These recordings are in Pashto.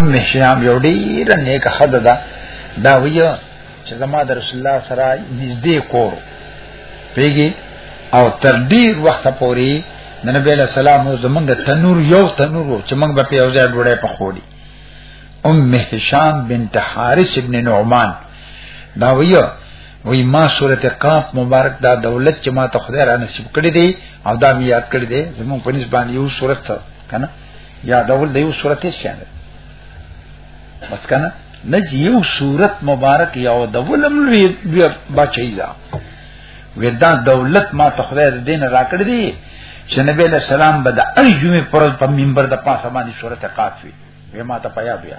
ام هشام یو ډیر نیک خد ده دا ویو چې زما د رسول الله سره نږدې کور پیږي او تر ډیر وخت پوري د نبی له سلام او زمونږ تنور یو تنور چې موږ به په یو ځای ډوړې په خوړي ام هشام بنت حارث ابن نعمان دا ویو وی ما سورته قاف مبارک دا دولت چې ما ته خدای را نصیب کړی دی او دا می یاد کړی دی زمون په نسبت باندې یو سورته سره کنه یا دول د یو سورته شان بس کنه نه یو سورته مبارک یا دولم لوی بچی دا ودا دولت ما ته خدای دین را کړی دی چې نبی له سلام به د ارجمه پر په منبر د پاسه باندې سورته قاف وی ما ته پیا بیا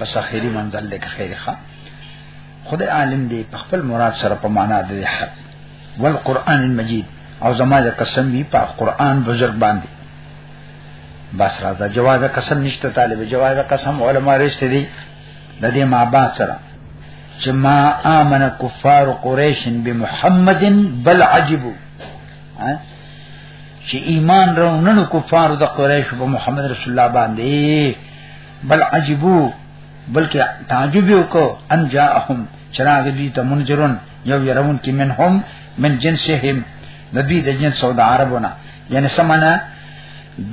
بس اخیری منزل لیک خیر ښه خدای عالم دی په خپل مراد سره په معنا د حق والقران المجید او زما د قسم وی په قران بزرگ باندې بس راځه جواز قسم نشته طالب جواز قسم علما رښت دي د دې ما با سره چې ما امن کفار قریش بمحمد بل عجبو چې ایمان راو نن کفار د قریش په محمد رسول الله باندې بل عجبو بلکې تعجب وکړو ان جاءهم چراغ دوی ته منذرون یو يرون کې منهم من جنسهم د دوی د جنس او د عربونه یعنی سمانه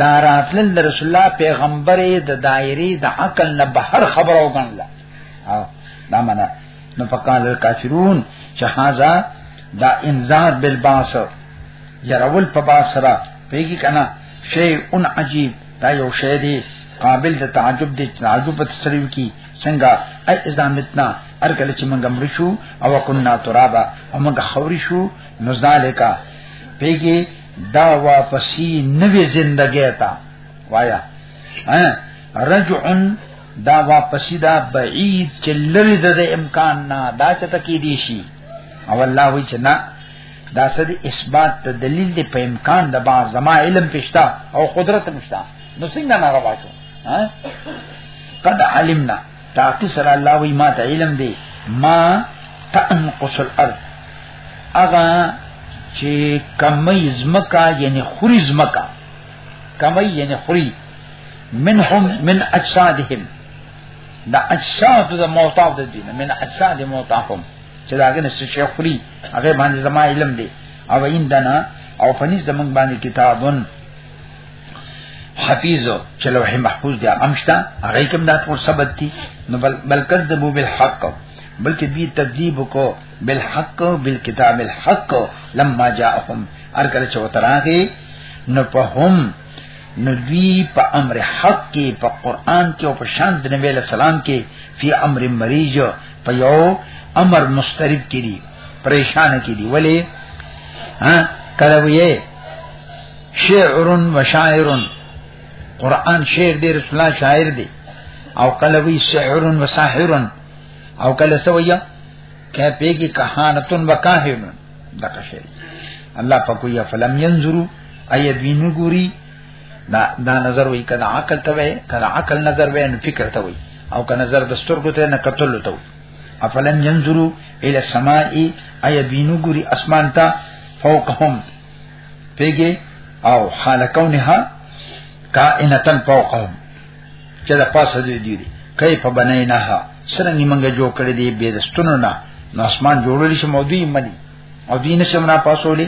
دارات لن رسول الله پیغمبر د دایری د عقل نه بهر خبرو غنله او دا معنا نو فقال الکافرون چې هاذا دا انذار بالباس يرول په باس سره پیږي کنه شیء عجیب دا یو شی دی قابل د تعجب دی تعجب په تسریو کی څنګه ای ازامتنا ار کله چې موږ مړ شو او کنا ترابا او موږ خوري شو نو ذالکا پیګي دا واپسی نوې زندګی تا وایا ها رجع دا واپسی دا بعید چې لری د امکان نه دا چته کې دی شي او الله وی چې نه دا څه دي اثبات ته دلیل دی په امکان د با زما علم پښتا او قدرت مشتا نو څنګه نه راوښو ها قد علمنا تاکي سره الله وی ما ته علم دی ما تنقص الارض اغا چې کمې زمکا یعنی خوري زمکا کمې یعنی خوري منهم من اجسادهم دا اجساد د موتاف د دین من اجساد موتافهم چې داګه نشه شي خوري هغه باندې زما علم دی او ایندنا او فنیز زمنګ باندې کتابون حفیظو چې لوح محفوظ دی امشتا هغه کوم دا ټول ثبت دي نو بل بل کذبوا بالحق بلکې دوی تکذیب کو بالحق بالکتاب الحق لما جاءهم ار کله چې وتراغي نو په هم نو دوی په امر حق کې په قران کې او په شان د نبی له سلام کې فی امر مریجو په یو امر مسترب کړي پریشان کړي ولی ها کله وی شعر و شاعر قران شعر دی رسول الله شاعر دی او کله وی شعر و ساحر او کله سویا کہہ پہ کی کہانتن و کاہن دغه شی الله پکویا فلم ينظروا ايدوین ګوري دا دا نظر وی کله عقل ته وی کله عقل نظر وی نو فکر ته وی او کله نظر د سترګو ته نه قتل ته وی افلم ينظروا الى السماء اي بينو ګوري اسمان ته فوقهم پیګه او حال کونها کائنتن فوقهم چې د پاسه دی دی کیف بنیناها څنګه موږ جوړ کړی دی به دستونو نه نو اسمان جوړول شي مودي منی او دین شمنا پاسولې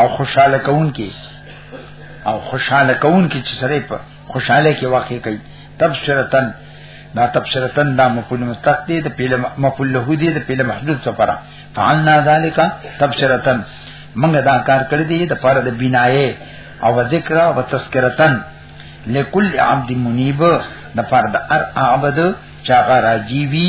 او خوشاله کون کې او خوشاله کون کې چې سره په خوشاله کې واقع کوي تبصرتن دا تبصرتن دا مفعول مستق دی د پیله مفعول له دی د پیله محدود سفره فعلنا ذالک تبصرتن موږ دا کار کړی دی د پر د بنایه او ذکر او تذکرتن لکل عبد منیب د پر د ار عبد چاغه راجی وی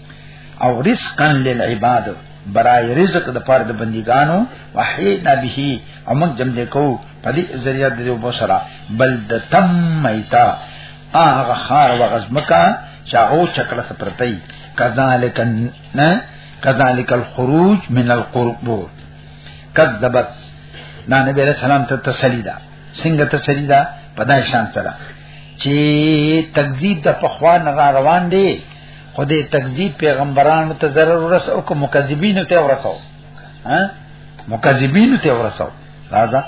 او رزقا للعباد برای رزق د پاره د بندګانو وحینا به او موږ جمع کو په دې ذریعہ د یو بشرا بل د تم میتا هغه خار وغز مکا چاغو چکړه سپرتای کذالک نه کذالک الخروج من القبور کذبت دا نبی علیہ السلام ته تسلی ده څنګه تسلی ده په دای شان سره چې تکذیب د پخوان را روان دی خو دې تکذیب پیغمبرانو ته ضرر ورس او کوم مکذبین ته ورسو ها مکذبین ته ورسو راځه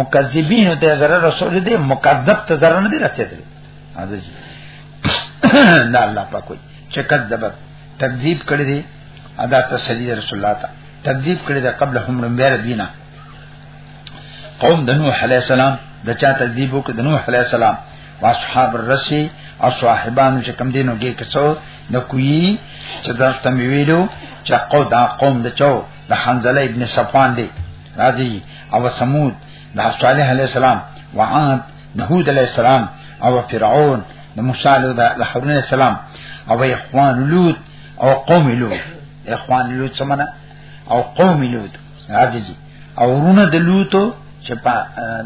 مکذبین ته ضرر رسول دې مکذب ته ضرر نه دی رسیدل راځه نه الله پاک وي چې کذب تکذیب کړی دی ادا تسلی رسول الله ته تکذیب کړی دی قبل هم رمبیر دینا قوم د نوح علی السلام د چا تکذیب وکړ د نوح علی السلام واصحاب الرسی او صاحبانو چې کم دینو کې کڅو د کوی چې درته می ویلو چې قو دا قوم د چو د حنزله ابن صفوان دی راځي او سمود د صالح علی السلام وعاد نهود علی السلام او فرعون د موسی علی هارون علی السلام او اخوان لوط او قوم لوط اخوان لوط سمنا او قوم لوط راځي او ورونه د لوتو چې په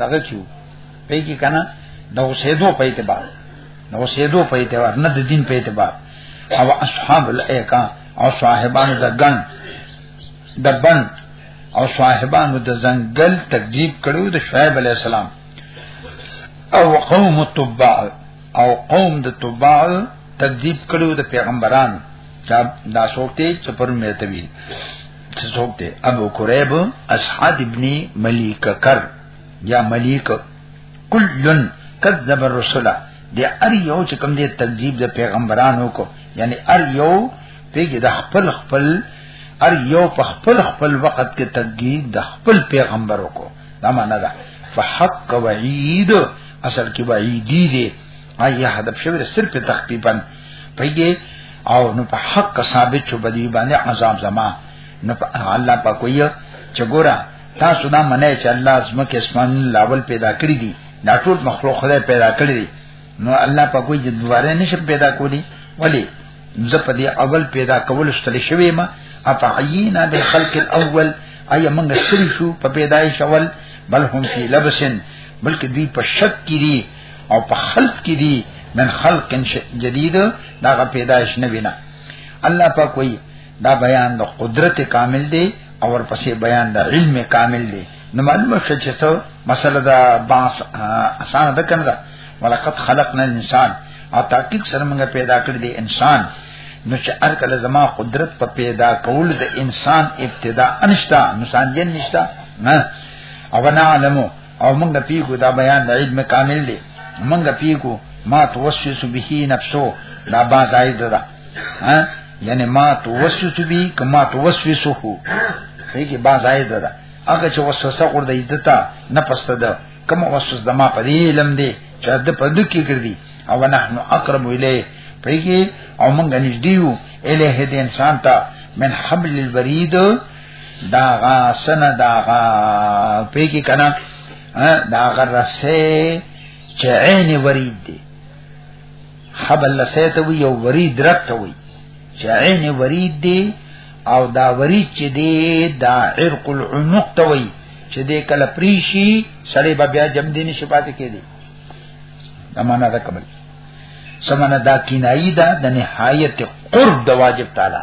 دغه کیو په کې کنه د اوسېدو په اعتبار د اوسېدو په اعتبار نه د دین په اعتبار او اصحاب الایکا او صاحبان د ګن د بن او صاحبان د زنګل تکذیب کړو د شعیب علی السلام او قوم التبع او قوم د تبع تکذیب کړو د پیغمبرانو دا سوکته چې پر مېتوي څوک دی ابو قریب اسعد ابن ملیک کر یا ملیک کلن کذب الرسول دی ار یو چې کوم دی تکذیب د پیغمبرانو کو یعنی ار یو پیګه د خپل خپل ار یو په خپل خپل وخت کې تکذیب د خپل پیغمبرو کو دا معنا ده فحق وعید اصل کې وعیدی دی ایا هدف شوی صرف تخفیفا پیږي او نو په حق ثابت شو بدی باندې عذاب زما نو الله په کوی چې ګورا تاسو دا منئ چې الله زمکه اسمان لاول پیدا کړی دي دا ټول مخلوق خدای پیدا کړی دي نو الله په کوی چې دوباره نشه پیدا کولی ولی زه په دې اول پیدا کول شتل شوی ما افعینا بالخلق الاول ایا موږ سری شو په پیدایش اول بل هم فی لبسن بلکې دوی په شک کې دي او په خلق کې دي من خلق جديد دا غ پیدائش نه وینا الله پاک وایي دا بیان د قدرت کامل دی او ورپسې بیان د علم کامل دی نو معلومه شوه چې څو مسله دا باس آسان ده کنه ولقد خلقنا الانسان او تحقیق سره موږ پیدا کړی دی انسان نو چې هر کله زما قدرت په پیدا کول د انسان ابتدا انشتا نسان جن نشتا نه او نه علمو او مونږ پیګو دا بیان د علم کامل دی مونږ پیګو ما توسوس به نفسو دا با زائد ده ها یعنی ما توسوس به کما توسوسه صحیح کې با زائد ده هغه چې وسوسه ور دی دتا نه پسته ده کوم وسوس د ما په دې علم دی چې د په دې کې ګرځي او نحن اقرب الیه پیګي او مونږ نږدې یو الیه دې انسان ته من حبل البرید داغا سن داغا پیکی کنا داغا رسه چه عین ورید دی حبل لسه ته وی یو ورید رک ته وی چه عین ورید دی او دا ورید چه دی دا عرق العنق ته وی چه دی کل پریشی سړی بیا جم دینی شپات کې دی دا معنا دا کمل سمنا دا کینایی دا د نهایت قرب د واجب تعالی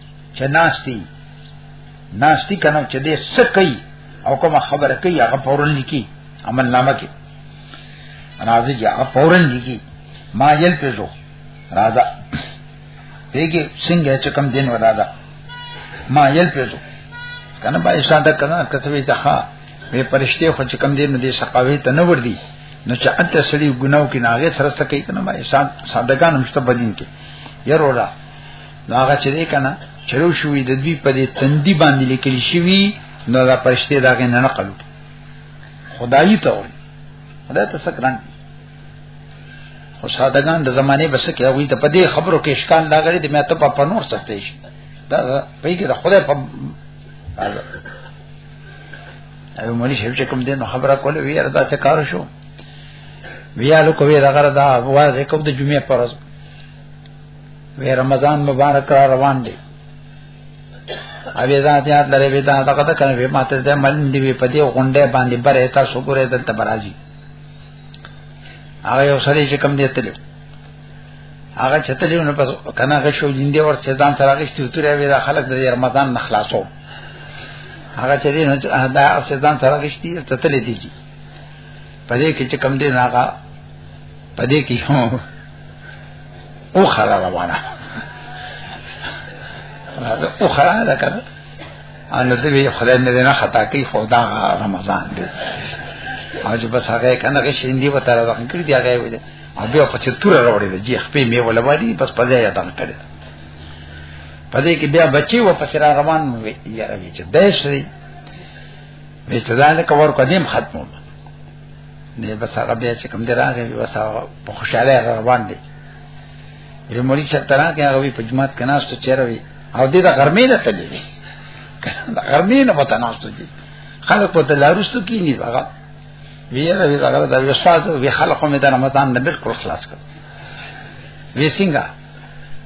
چې ناشتي ناشتي کنه چې دې سکي او کوم خبره کوي هغه فورن لیکي عمل نامه کې راځي چې هغه فورن لیکي ما یل پېژو راځه پیګه څنګه چې کم دین ودا دا ما یل پېژو کنه با اشاده کنه کسبې ته ښا به پرشته خو چې کم دین دې سقاوي ته نه ور دي نو چې انت سړي ګناو کې ناغه سره سکه کنه ما اشاده سادهګان مشته بدین کې یروړه نو هغه چې دی کنه چلو شوې د دوی په دې تندي باندې لیکل شوی نو دا پرشته دا غي نه نقل خدایي ته وي خدای ته سکران خو سادهګان د زمانه بس کې هغه ته په دې خبرو کې اشکال لاګړي د مې ته په نور سختې شي دا په کې د خدای په او مولي شیخ چې کوم دې نو خبره کوله وی اردا څه کار شو ویالو کوي دا غره دا واځه کوم د جمعې پرځ وی رمضان مبارک را روان دی اوی ذات یاد لري وی دا تا کته کنه وی ماته دې مل دی وی په دې غونډه باندې بره تا شکرې دلته برازي هغه یو سړی چې کم دی تلو هغه چې تلو نو پس کنه هغه شو جندې ور چې ځان سره غشتي تورې وی دا خلک د رمضان نه خلاصو هغه چې دین دا چې ځان سره غشتي ته تلې دیږي پدې کې چې کم دې ناګه پدې کې هم او خلا روانه او خلا دا کړ ان دې به خدای مې نه خطا کوي خدا رمضان دې او چې بس هغه کنه کې شیندې وته راغلی کړی دی هغه وځي او بیا په څه تور راوړي دی خپې مې ولا باندې بس پدې یا دغه کړی پدې کې بیا بچي و پسې را روان وي یاره چې دې شي وې چې دا نه کور قدیم ختمو نه بس هغه بیا چې کوم دی راغی بس هغه په خوشاله روان دی یې موري چې ترا کې هغه په جماعت کې ناشته چیروي او دې د غرمې نه تللی دی د غرمې نه پته ناشته دي خلک په دلاروستو کې نه هغه ویره وی هغه د استاد وی خلکو مې د رمضان نه بالکل خلاص کړ وی څنګه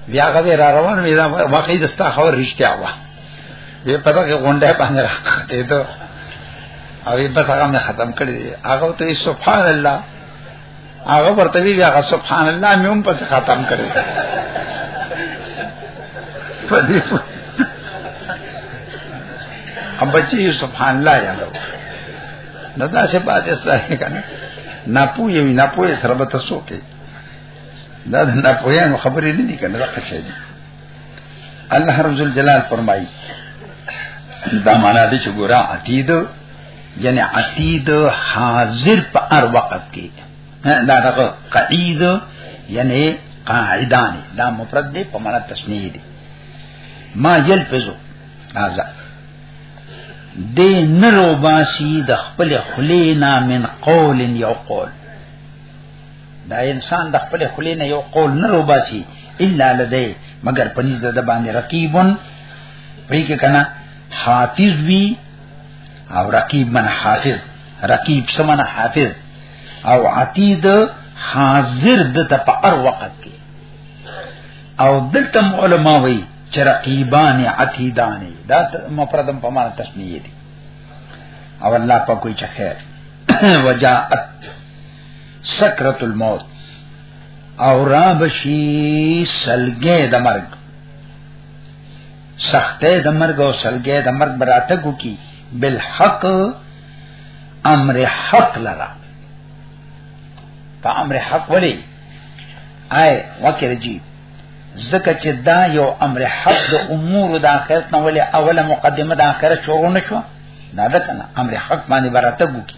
بیا هغه را روان وي دا واقعي د ستا خبر رښتیا و وی په دغه غونډه باندې راکته ته او بس هغه مې ختم کړی هغه ته سبحان الله هغه ورته وی هغه سبحان الله مې هم په ختم کړی په دې ام بچي سبحان الله یا نو دا څه پاتې ستاسو کنه نه پوي نه پوي سره به تاسو کې دا د ناپوهانو خبرې نه دي کنه راکړه شي الله رب الجلال فرمایي دا معنا دي چې ګورا عتید یعنی عتید حاضر په هر وخت کې دا دغه قعید یعنی قاعدان دا مفرد دی په معنا تسنیه دی ما یلفظو هذا دی نرو باسی د خپل خلینا من قول یو قول دا انسان د خپل خلی نه یو قول نه روباسي الا لدی مگر پنځ د باندې رقیبون پری کې کنه حافظ وی او رقیب من حافظ رقیب سمن حافظ او عتید حاضر د ته په هر وخت کې او دلته علماء وی چې رقیبان عتیدان دا مفردم په معنا تسنیه دي او الله په کوئی چخیر وجاءت سکرت الموت او را بشي سلګې د مرګ سختې د مرګ او سلګې د مرګ براته کو کی بالحق امر حق لرا په امر حق ولی آی وکر جی زکه چې دا یو امر حق د امور د اخرت نه ولی اوله مقدمه د اخرت شروع نشو دا ده کنه امر حق باندې براته کو کی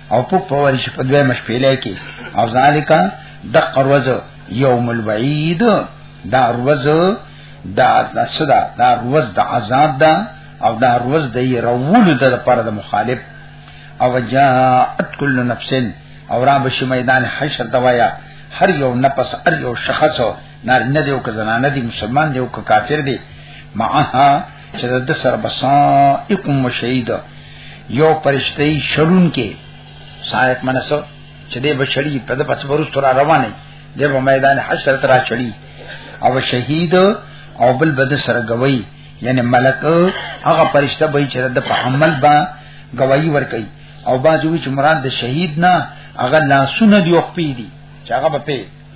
او په پوری شي په دوه مشپېلې کې او ذالک د قروز یوم الوعید دا روز دا صدا دا روز د عذاب دا او دا روز د يرول د لپاره د مخالف او جاءت كل نفس او را بشي میدان حشر دوایا هر یو نفس هر یو شخص نار نه دیو که زنانه دی مسلمان دیو که کافر دی معها چې د سر بسائکم شهید یو پرشتي شړون کې سایت منسو چې دې بشړي په دې پس ورستو را روانه دی په میدان حشر تر چړي او شهید او بل بد سره گوي یعنی ملک هغه پرشته به چې د په عمل با گواہی ور کوي او باجوی چې مراد د شهید نه هغه لاسونه دی او خپې دي چې هغه به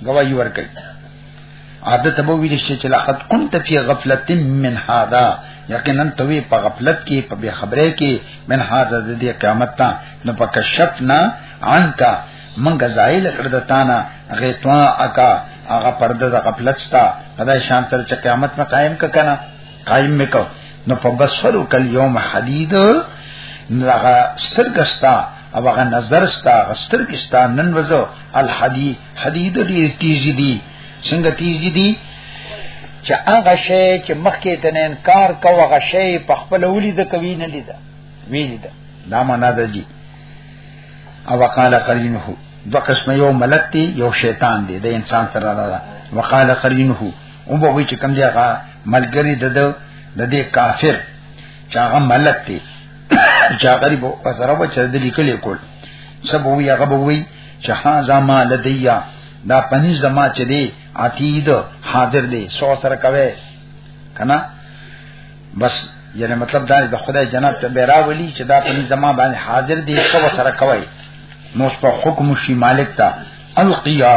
گواہی ورکړي عادت به ویل شي چې لقد كنت في غفلة من هذا یقینا توی په غفلت کې په بے خبره کې من هذا د دې قیامت ته نو په کشفنا عنك منګه زایل کړدتانا غیتوا اکا هغه پرده د غفلت ستا په دې شان تر چې قیامت نه قائم ک کنه قائم مکو نو په بصرو کل یوم حدید نغه سترګستا او هغه نظر ستا سترګستا نن وځو الحدی حدید دې تیزی دی څنګه تیزی دی چې هغه شی چې مخکې ته نه انکار کوو هغه شی په خپل ولید کوي نه لیدا ویلید دا معنا ده جی او وقال قرینه دو قسم یو ملک دی یو شیطان دی د انسان سره راځي وقال قرینه او به وی چې کم دی هغه ملګری د د دې کافر چې هغه ملک دی چې هغه غریب او سره و چې د لیکلې کول سبو وی هغه به وی چې ها زما لدیا دا پنځ زما چې دی عتید حاضر دی سو سره کوي کنه بس یعنی مطلب دا د خدای جنت ته بیرا ولی چې دا پنځ زما باندې حاضر دی سو سره کوي نو په حکم شي مالک ته القیا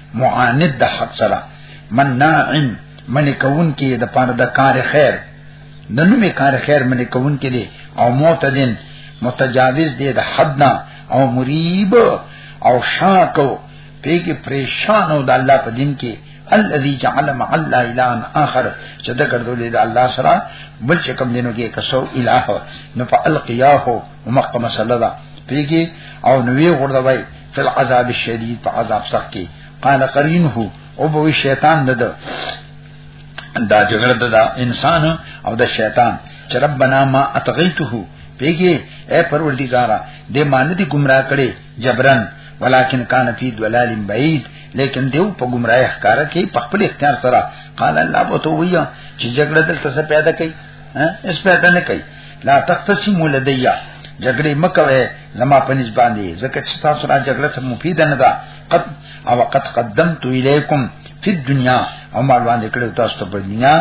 معاند د حق سره مناعن من کون کې د پاره د کار خیر د نومي کار خیر من کون کې دي او معتدن متجاوز دي د حد نه او مریب او شاکو پیګه پریشان او د الله په دین کې الذي جعل مع الله الا اخر چې دا ګرځولې د الله سره بل چې کوم دینو کې کسو الہ نو فالقیاه ومخه مسله ده پیږي او نوې غردوي فل عذاب الشدید په عذاب سخت کې قال قرینه او به شیطان نه ده دا جګړه ده انسان او د شیطان چې ربنا ما اتغیته پیږي اے پروردګارا دې مان دي گمراه کړي جبرن ولكن كان في ضلال بعيد لیکن دیو په گمراه ښکارا کې په خپل اختیار سره قال الله بوتویا چې جګړه دلته پیدا کړي اس په دې نه کوي لا تختصموا لدیا جګړې مکوي زما په نسبت باندې ځکه چې تاسو را جګړه سم مفید نه ده قد او قد قدمت الیکم فی الدنیا او ما باندې کړو تاسو ته په دنیا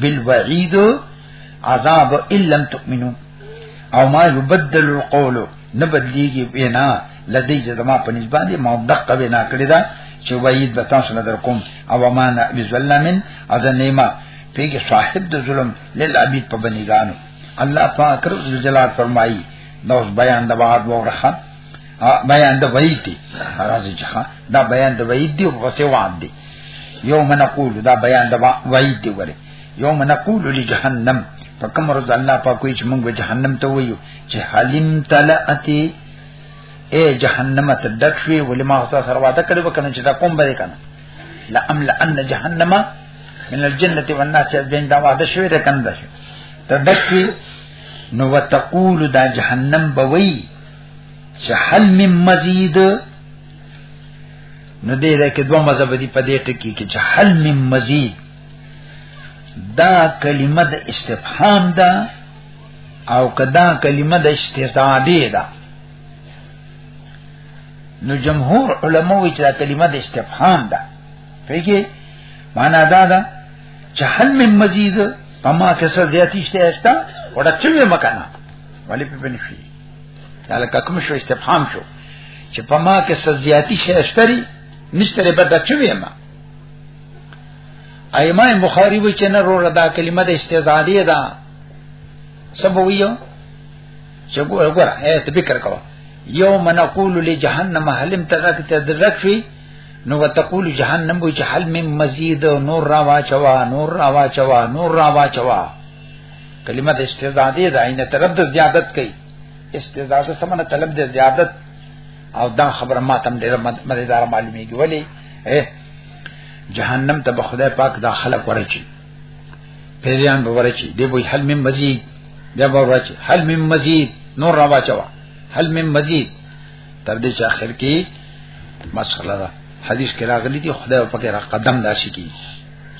بالوعید عذاب ان لم تؤمنوا او ما یبدل القول نه بدلیږي وینا لدی چې زما په نسبت باندې ما دقه وینا کړی دا چې وعید به تاسو نه در کوم او ما نه بذلمن از نیمه پیګه صاحب د ظلم للعبید په بنیګانو الله پاک رب جلال فرمایي دا اوس بیان د بعد ورخه بیان د وعید دی راځي چې دا بیان د وعید دی او وسه وعد دی یوم نقول دا بیان د وعید دی وره یوم نقول لجهنم فکم رضا الله پاک کوئی چې موږ به جهنم ته وایو چې حلیم تلعتی اے جهنم ته دښوی ولې ما تاسو سره وعده کړو کنه چې دا کوم به کنه لاملأن جهنم من الجنه والناس بین دا وعده شوی ده کنه ده ته دکی نو وتقول دا جهنم بوي چې هل من مزید نو دې ده کې دوه مذهب دي په دې ټکی کې چې هل من مزید دا کلمه د استفهام ده او کدا کلمه د استزادی ده نو جمهور علما وی چې دا کلمه د استفهام ده پیږي معنا دا ده چې هل من مزید پما کې څه زیاتی شته اشتا وړه چې مکانا ولی په بنفي دا لکه کوم شو استفهام شو چې پما کې څه زیاتی شته اشتري نشته به دا چې ما ایمه بخاری وی چې نه رو دا کلمه د استزادیه ده سبویو چې ګوره ګوره اې ته فکر کوه یوم نقول لجهنم هل امتلک تدرک فی نو وتقول جهنم وی جهل من مزید نور را واچوا نور را واچوا نور را واچوا کلمه د استعدادې ده ان طلب د زیادت کوي استعداد سمنه طلب د زیادت او دا خبره ما تم ډیره مدیدار معلومیږي ولی جهنم ته به خدای پاک دا خلق ورچی پیریان به ورچی به وای حل من مزید بیا به ورچی حل من مزید نور را واچوا حل من مزید تر دې چې اخر کې مسخله ده حدیث کې راغلی دی خدای په کې را قدم داسي کی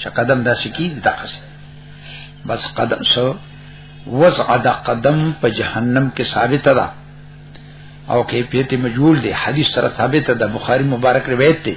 چې قدم داسي کی دغه بس قدم سو وضع دا قدم په جهنم کې ثابت ده او کیفیت مجهول دی حدیث سره ثابت ده بخاری مبارک روایت دی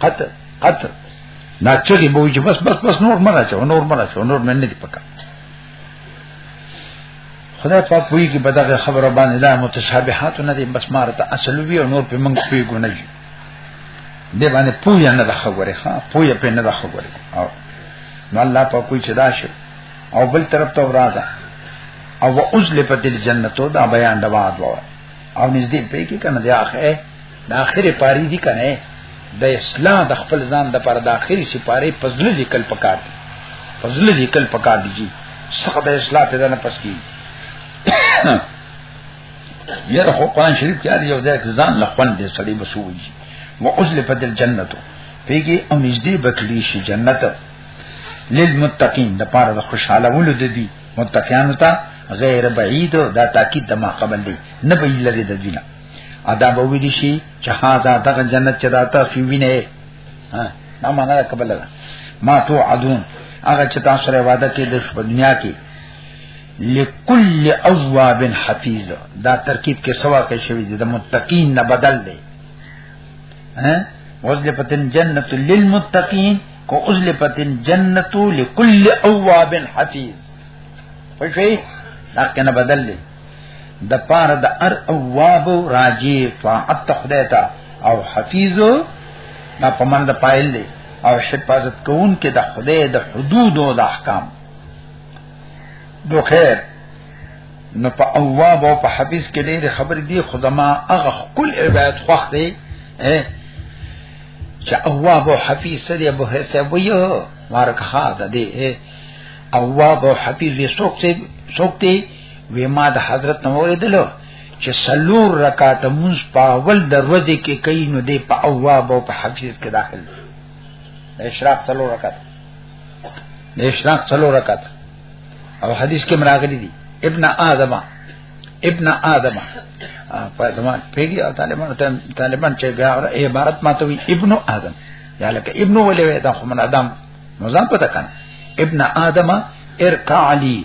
قطر قطر دا چغي به وي چې بس بس بس نور مرا چو نور مرا چو نور مې نه دی پکا خدای پاک وی کی بدغه خبر باندې لا متشابهات نه دي بس مارته اصل وی او نور په منګ پی ګونه دي دی باندې پویا نه د خبره ښا پویا په نه د خبره او نو الله پاک کوئی چدا شي او بل طرف ته وراده او وازلفت الجنتو دا بیان دوا دوا او نږدې پې کې کنه دی اخه د اخرې پاری دي کنه د اسلام د خپل ځان د پر د اخرې سپاره پزله لیکل پکار دي پزله لیکل پکار دي جی څخه د اسلام په ځان پس کی یره خو قرآن شریف کې یو ځای ځان لخوان دې سړی بسوي و عزل فدل جنتو پیږي او نږدې بکړي شي جنت للمتقین د پاره د خوشاله ولود دي متقینانو ته غیر بعید دا تاکید د ما قبل دی نه به لري د دینه ادا به ویل شي چې هاذا دغه جنت چې راته سوینه ها دا معنا قبل ده ما تو عدون هغه چې تاسو سره وعده کې د دنیا کې لکل اواب حفیظ دا ترکیب کې سوا کې شوی دی د متقین نه بدل دی ها وزل پتن جنت للمتقین کو ازل پتن جنت لکل اواب حفیظ پښې دا کنه بدل دی د پاره د ار اواب راجی طاعت خدای ته او حفیظ دا پمن د پایل دی او حفاظت کوون کې د خدای د حدود او د احکام دوخه نو په اواب او په حفیظ کې ډېر خبر دی خدما هغه کل عبادت خوښ دی چې اواب او حفیظ سره به حساب ویو مارک خاطه دی اواب او حفیظ یې څوک څوک دی وی ما د حضرت نو اوریدلو چې سلور رکعات مونږ په اول دروازه کې کوي نو دی په اواب او په حفیظ کې داخل د اشراق سلور رکعات د اشراق سلور رکعات او حدیث کې مراغلي دي ابن آدم ابن آدم په دما پیګي او طالبان طالبان چې بیا عبارت ماته وي ابن آدم یا لکه ابن ولې دا خو من آدم مزام پته کنه ابن آدم ارقع علی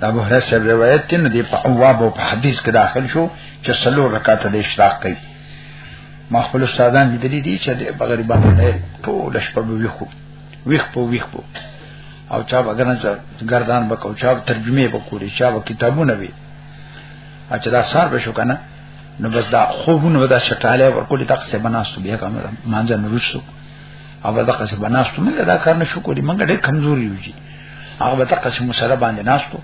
دا بحر سے روایت تی ندی پا اواب و پا حدیث کې داخل شو چې سلو رکعت د اشراق کوي ما خپل استادان لیدلی دي چې د بغیر باندې ټول شپه به ویخو ویخ په ویخ په او چا وګنه چې گردان بکاو چا ترجمه وکړي چا و کتابونه وی اچھا دا سار به شو کنه نو بس دا خوبونه ودا شټاله ورکول تک څه بناستو بیا کوم مانځه نورستو او دا قصه بناستو موږ دا کار نشو کولی موږ ډېر کمزوري یو جی هغه به تاسو مسله باندې ناستو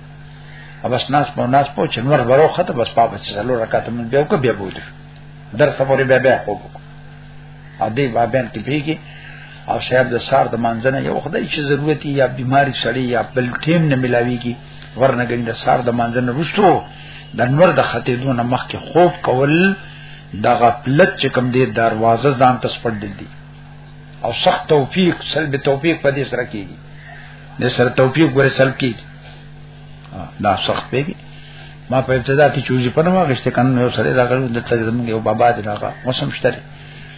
او بس ناس په ناس په چنور ورو خته بس پاپ چې څلور رکعات مونږ بیا کو بیا بوله در سفرې بیا بیا خوب او دې بابن کې پیږي او صاحب د سار د منځنه یو خدای چې ضرورت یا بیماری سړی یا بل ټیم نه ملاويږي ورنه ګنې د سار د منځنه رستو د نور د خطې دون مخ کې خوب کول دغه پلت چې کم دې دروازه ځان تسپړ دي او سخت توفیق سلب توفیق په دې سره کیږي د سره توفیق ور سلب کیږي دا سخت پیږي ما په ابتدا کې چوزي په نوم غشته کنه یو سره راغلو د تجربه یو بابا دی راغله موسم شته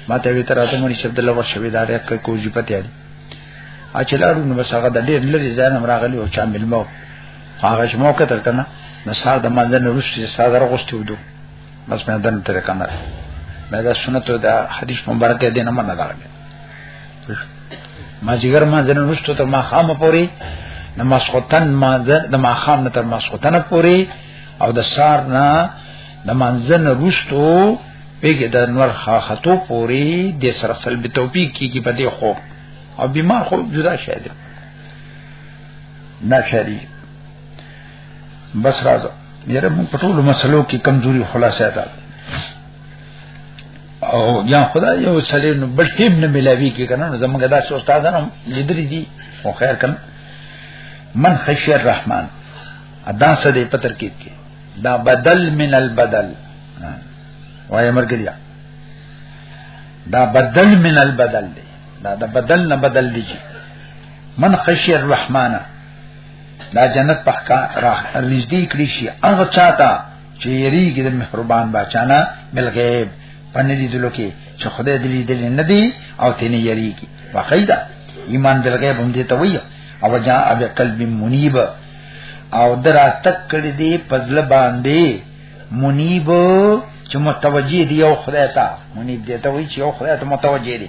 ما ته وی تر اته مونږ شپ د لور شوی دا ریک کوجی پته یادي اچلاړو نو بس هغه د ډېر لري ځان راغلی او چا ملمو هغه چې موقع تر کنه نو سار د منځنه روشتي ساده رغوستو دوه بس مې دن تر کمر مې دا سنت دا حدیث مبارک دې نه منه دا ما جګر ما ځنه نشته تر ما خام پوري د مسخوتن ما د ما خام نه تر مسخوتن پوري او د سار نه د منځن روستو پیګه د نور خاتو پوري د سره سلب توفیق کیږي په دې خو او بیمار خو جدا شه دي نه شریک بس راځه یره موږ په ټولو مسلو کې کمزوري خلاصه ده او یا خدای یو سړی نو بل ټیم نه ملاوي کې کنه زمونږ داسې استادانو لیدلې دي او خیر کنه من خشی الرحمن ادا سده په ترکیب کې دا بدل من البدل وای مرګلیا دا بدل من البدل دی دا دا بدل نه بدل دی من خشی الرحمن دا جنت په حق راخ نږدې کړی شي هغه چاته چې یریږي د مهربان بچانا بل غیب پنه دي دلو کې چې خدای دې دې نه دی او تینه یریږي واقعدا ایمان بل غیب هم دې ته وایي او جا اب قلب منیب او درا تک کړی دی پزله باندې منیب چې متوجی دی او خدای ته منیب دې ته وایي چې او خدای ته متوجی دی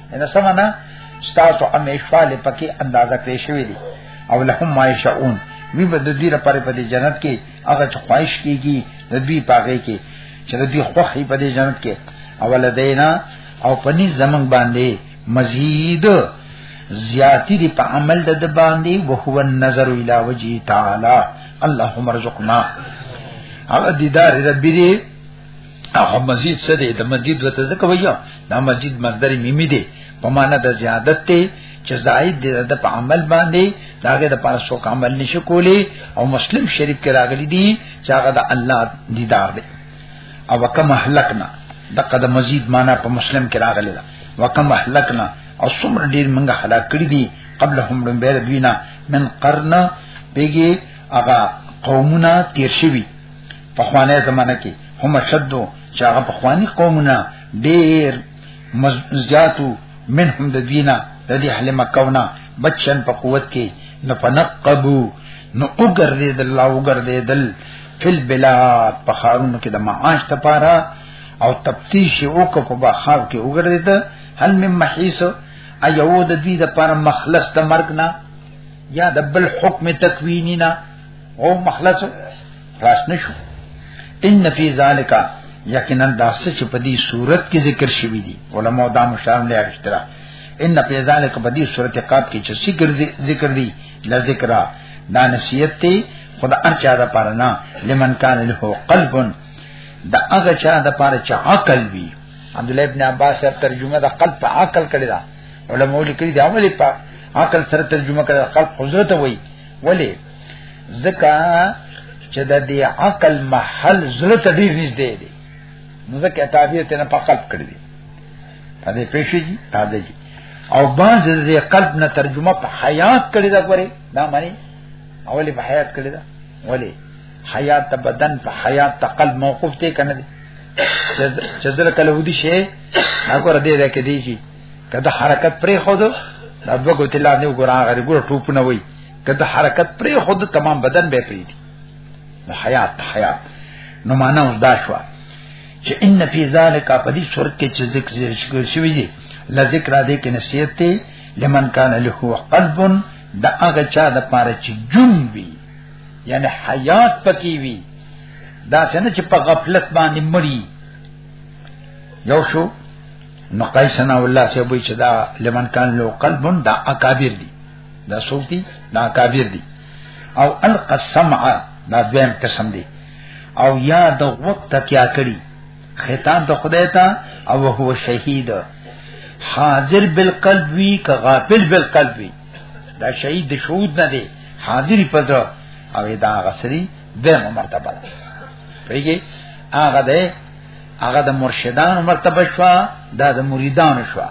ان سمنا تاسو امیشوال پکې اندازه کړی شوی دی او لهم ما یشاؤون وی بد دې لپاره په دې جنت کې هغه چې خواهش کیږي د دې پاګه کې چې د دې خوخي په دې جنت کې اول دینا او پنی زمنګ باندې مزید زیاتی دی په عمل د د باندې او هو النظر الی وجه تعالی اللهم ارزقنا او دیدار ربی دی هغه مزید څه دی د مزید وته ځکه وایو دا مزید مصدر میمی دی په معنا د زیادت ته چې زائد دی د په عمل باندې داګه د پاره څوک عمل نشي کولی او مسلم شریف کې راغلی دی چې هغه د الله دیدار دی او وکم هلکنا دغه د مزید معنا په مسلم کې راغلی دا وکم هلکنا او څومره ډیر منګه هلاک کړی دي قبل هم لم بیر دوینا من قرن بیگی اغا قومنا تیر شوی په خوانه زمانہ کې هم شدو چې هغه په خواني قومونه ډېر مزجاتو منهم د دینه د دې اهل مکه ونه بچن په قوت کې نو فنقبو نو وګرځي د الله وګرځي دل فل بلاد په خارونو کې د معاش لپاره او تفتیش او کو په بخار کې وګرځي ته هل من محیس ایو د دې لپاره مخلص د مرګ نه یا د بل حکم تکوینی نه او مخلص خلاص نشو ان فی ذالک یقینا دا څه چې په دې صورت کې ذکر شوی دی علماء دا مشان له اشترا ان فی ذالک په دې صورت قاب کې چې ذکر دی ذکر دی لا ذکر دا نصیحت ته خدا ارچا دا پاره نه لمن کان له قلب دا هغه چا دا پاره چې عقل وی عبد الله ابن عباس ترجمه دا قلب په عقل کړی دا علماء لیکلي دا عمل په عقل سره ترجمه کړی قلب حضرت وای ولی ځکه چې د دې عقل محل زړه ته ډیر نږدې دی نو ځکه تعبیر ته نه په قلب کړی دی په دې پېښې دي تازه دي او باز دې قلب نه ترجمه په حیات کړی دا غوري دا معنی اولی په حیات کړی دا ولی حیات ته بدن په حیات ته قلب موقوف دی کنه دی چې زړه کله ودی شي هغه ردی ده کې دی چې کله حرکت پرې خو دا دوه ګوتلانه وګورا غری ګور ټوپ نه وای کله حرکت پرې خود تمام بدن به پرې دي نو حیات حیات نو معنا اوس دا شو چې ان فی ذلک په دې صورت کې چې ذکر شوی دی لا ذکر دې کې نصیحت ته لمن کان له قلب دا هغه چا د پاره چې جون وی یعنی حیات پکې وی دا څنګه چې په غفلت باندې مړی یو شو نو قیسنا والله سیبوی چې دا لمن کان له قلب دا اکابر دی دا څوک دي دا کافر دي او القى السمع دا دویم قسم دي او یا د وخت تکیا کړي خطاب د خدای ته او هو شهید حاضر بالقلب وی ک غافل بالقلب وی دا شهید د شهود نه دی حاضر پزړه او دا غسری د مرتبه ده پیږي هغه ده هغه د مرشدان مرتبه شو دا د مریدان شو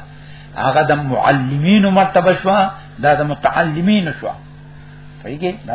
هغه د معلمین مرتبه شو دا د متعلمین شو فهمګي دا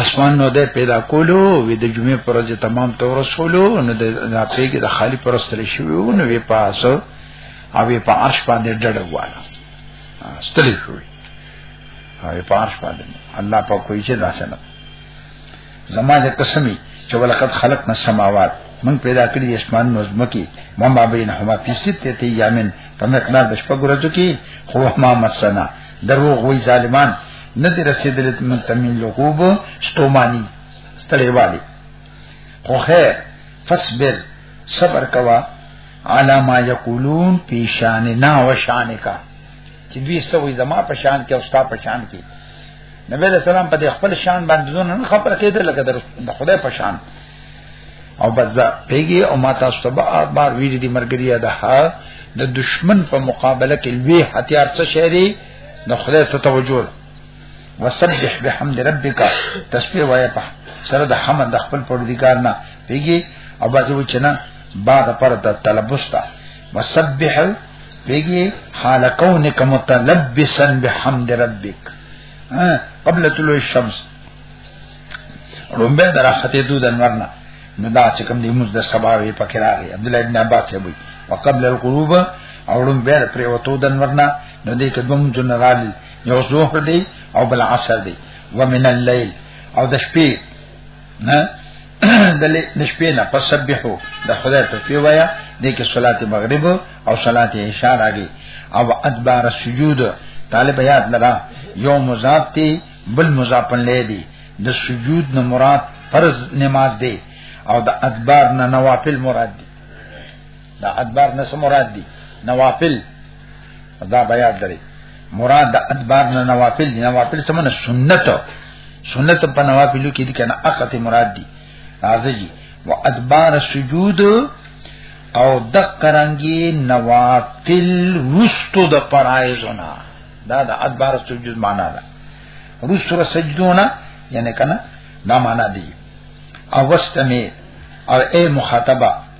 اسمان نو ده پیدا کولو وی د جمعې پر ورځ تمام تو رسولو نو د ناپې کې د خالی پر ورځ تل شو نو وی پاس او وی په عرش باندې ډډه واله ستل شو او وی په عرش باندې الله په کوئی چې داسنه زما د قسمی چې ولقد خلقنا السماوات من پیدا کړی د اسمان نو زمکی مما بینهما فی سته تی یامن په مقدار د شپږ ورځو کې خو ما مسنا دروغ وی ظالمان نه دې رسیدل من تمین لوګوب ستومانی ستړي والی خو خیر فصبر صبر کوا علی ما یقولون پیشان نا و شان کا چې دوی سوي زما په شان کې او ستا په شان کې نبی له سلام په خپل شان باندې ځون نه خبره کېده لکه د خدای په شان او بس دا پیږي او ما تاسو ته بار ویل دي مرګري ده د دشمن په مقابله کې لوی هتیار څه شي دی د خدای ته توجه وسبح بحمد ربک تسبیح وای په سره د حمد د خپل پردګار نه پیږي او بازو چنه بعد پر د تلبستا وسبح بیگی حال کونک متلبسا بحمد ربک قبل طلوع الشمس رومبه درا خطه دو دنورنا نو دا چې کوم دی موږ د سبا وی پکې راغی عبد الله ابن عباس یې وی وقبل الغروب او لم بیر پر وتو دن ورنا نو دې کدوم جنرال یو زوهر دی او بل عصر دی ومن الليل او د شپې نه دلې د شپې نه فسبحو د خدای په پیو وایا د کې صلات مغرب او صلات عشاء راغی او ادبار السجود طالب یاد لرا یو مضاف تی بل مضافن لیدی د سجود نه مراد فرض نماز دی او د ادبار نه نوافل مراد دی دا ادبار نه مراد دي نوافل دا بیا درې مراد د ادبار نه نوافل دي نوافل څه معنی سنت سنت په نوافلو کې دي کنه اخت مراد دي راځي و ادبار سجود او د کرانګي نوافل رستو د پرایزونه دا د ادبار سجود معنا ده رستو سجدونه یعنی کنه دا معنا دي او واستمع او اے مخاطبه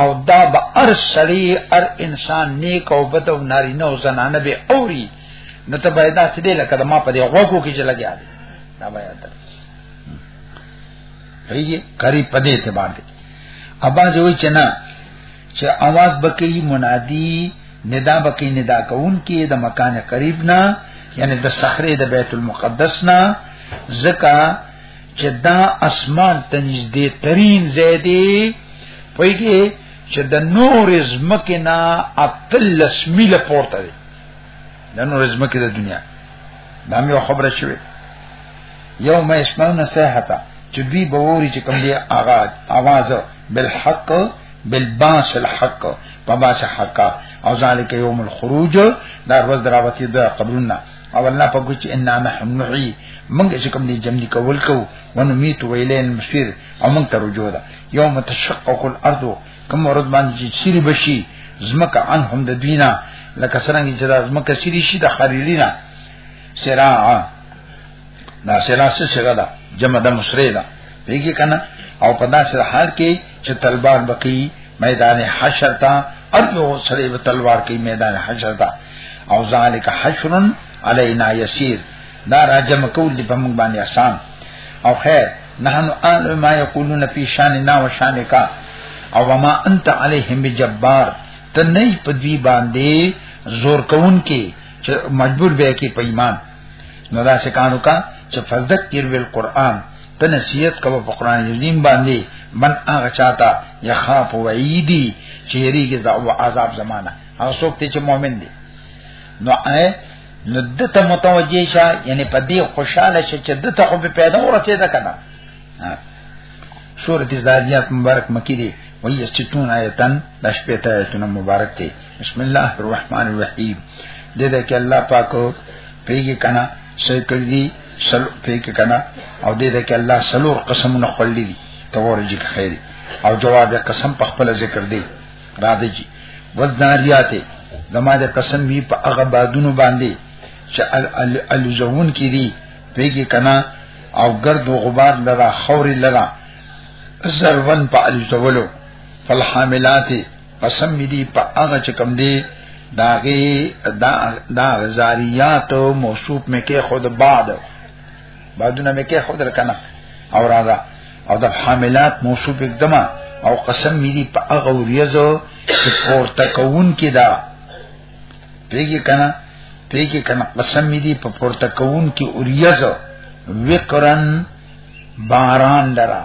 او دا به ار سړی ار انسان نیک او بد او نارینه او زنانه به اوري نو ته باید داسې دی لکه ما په دې غوږو کې چې لګیا دی دا باید ریږي قریب په دې اعتبار دی ابا زوی چې نه چې आवाज بکې منادي ندا بکې ندا کون کې د مکان قریب نه یعنی د صخره د بیت المقدس نه زکه چې دا اسمان ته نږدې ترين زیدي پويږي چې د نور زمکه نه اتلس میله پورته دی د نور زمکه د دنیا دا مې خبره شوه یو مې اسمعو نصيحت چې دوی بووري چې کوم دی اغا आवाज بالحق بالباس الحق په باس حق او ذالک یوم الخروج دا ورځ دراوتی د قبرنا او الله په ګوچ ان نحن نحي موږ چې کوم دي جمع کول کو ونو میت ویلې المسیر او موږ ته رجوع ده یوم تشقق الارض کوم ورځ باندې چې سری بشي زمکه عنهم د دوینا لکه څنګه چې د زمکه سری شي د خریلینا سراعا دا سراسه سره ده جمع ده مصری ده دیږي کنه او په داسې حال کې چې طالبان بقي میدان حشر تا او یو سړی په تلوار کې میدان حشر تا او ذالک حشر علینا یسیر دا راجم کول دی په موږ باندې آسان او خیر نحن آل ما یقولون فی شاننا و شانک او وما انت علیهم بجبار ته نه په دی باندې زور کون کې چې مجبور به کې په ایمان نو دا سکانو کا چې فذکر بالقران ته نصیحت کوو په قران عظیم باندې من هغه چاته یخاف وعیدی چې یریږي دا عذاب زمانہ هغه څوک چې مؤمن دی نو اے نو دته متوجه شه یعنی په دې خوشاله شه چې دته خو په پیدا ورسېده کنه سورۃ الزاریات مبارک مکی دی وایي 60 آیتن د شپږ آیتونو مبارک دی بسم الله الرحمن الرحیم دې دې کې الله پاک پیګه کنا سې کړی دي سل پیګه کنا او دې دې کې الله سلور قسمونه خړلې دي تور جی خیر او جواب قسم په خپل ذکر دی را دي جی وذناریات زما دې قسم وی په هغه بادونو باندې چې الزون کې دي پیګه کنا او گرد و غبار لرا خور لرا زرون په الزولو فالحاملات قسم می دی په هغه چې کوم دی داغه دا دا زاریات موصوف می کې خود بعد بعدونه می کې خود رکنه او راځه او د حاملات موصوف اقدما او قسم می دی په هغه وریزو چې پورته کوون کې دا پیږي کنه پیږي کنه قسم می دی په پورته کوون کې وریزو وکرن باران لرا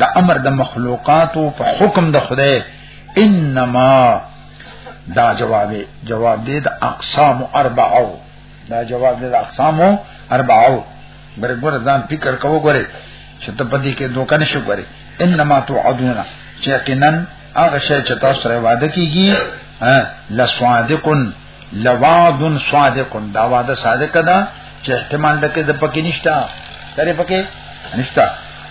د امر د مخلوقاتو په حکم د خدای انما دا جواب جواب دې د اقسام اربعو دا جواب دې د اقسام اربعو برګور ځان فکر کوو غره چې ته پدې کې دوکان شو غره انما توعدون چې یقینا هغه شی چې تاسو سره وعده کیږي ها لسوادقن لواد صادق دا وعده صادق ده چې احتمال ده کې د پکې نشتا ترې پکې نشتا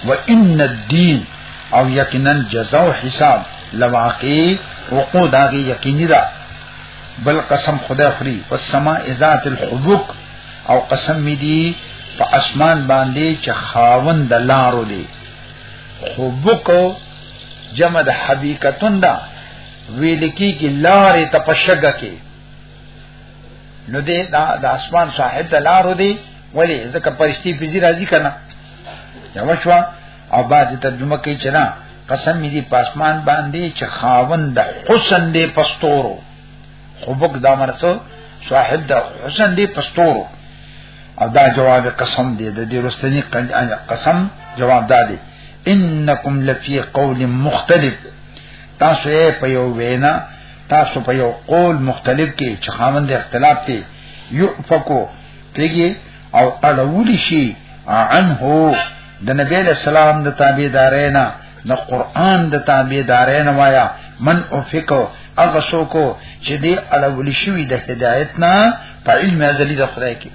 و ان الدين او یقینا جزاء او حساب لواقی وقوع داغي یقیني ده بل قسم خدای خوري والسماء ذات الحبوك او قسم می دی په اسمان باندې چې خاوند د لارو دی حبوک جمع د حبیکتون ده ویل کیږي لارې ته په شګه کې نو دې دا د اسمان صاحب د لارو دی ولی ځکه پرشتي پزی راځي کنه یو شو او باز ترجمه کوي چې نه قسم می دی پاسمان باندې چې خاوند د حسن دی پستورو خوبک دا مرسو صاحب د حسن دی پستورو او دا جواب قسم دی د دې رستنی قسم جواب دا دی انکم لفی قول مختلف تاسو یې په یو وینا تاسو په یو قول مختلف کې چې خامند اختلاف دی یو فکو پیږي او اړول شي عنه د نبی له سلام د تابعدارینا د قران د تابعدارینا وایا من افکو هغه څوک چې دی اړول شي د هدایت نه په علم ازلی د خدای کې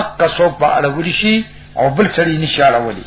اقصو په اړول شي او بل څړي نشي اړولي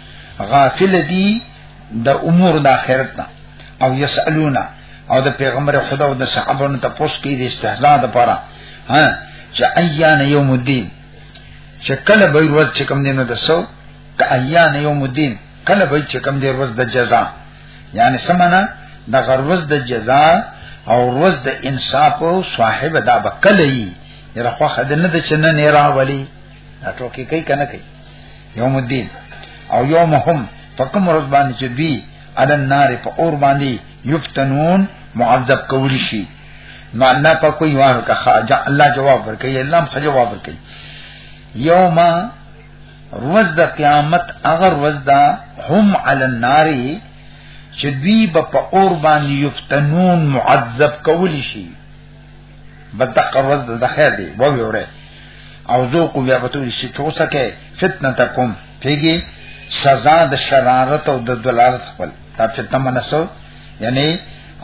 غافل دي د امور د آخرت نه او یسالونا او د پیغمبر خدا او د صحابه نو تاسو کې د استهزاء د پاره ها چې ایان یوم الدین چې کله به ورځ چې کوم دینو د سو ک ایان یوم الدین کله به چې کوم دی ورځ د جزاء یعنی سمانا د غروز د جزاء او روز د انصاف او صاحب دا بکلی یره خو خدنه د چنن را ولی ټوکی کوي کنه کوي یوم الدین او یوم هم فکم ورځ باندې چې دوی علن نار په اور باندې یفتنون معذب کولی شي نو الله په کوئی واره کا خاجه الله جواب ورکړي الله هم جواب ورکړي یوم روز د قیامت اگر روز دا هم علی النار چې دوی په اور باندې یفتنون معذب کولی شي بدق ورځ د خیر دی و ویوره او ذوقو بیا به ټول شي ټول سکه فتنه تکم پیږي سزا د شرارت او د دلالت خپل دا فتنه منسو یعنی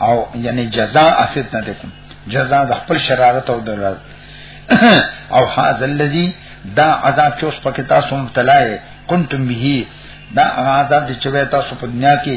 او یعنی جزاء فتنه تکم جزاء د خپل شرارت او دلالت او هاذ الذی دا عذاب چوس پکې تاسو مبتلا کنتم به دا عذاب چې تاسو په دنیا کې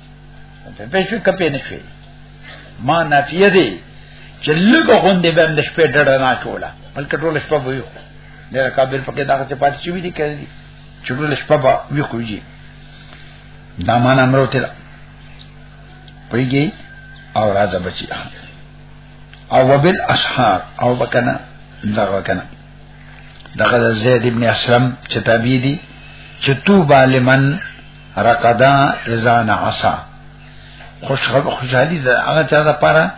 په پېښ کپې نه شي ما نافیه دی چې لږ غوندې به د شپې ډډه نه چولا بلکې ټول شپه به یو ډېر کابل پکې دغه څه پاتې شوی دی کړی چې ټول شپه به وی کوجی دا معنا مرو تل پېږي او راځه بچي او وبال اسحار او وکنا دا وکنا دغه زید ابن اسلم چې تابعی دي چې تو بالمن رقدا اذا نعسا خوش خوشحالي ده هغه چا ده پاره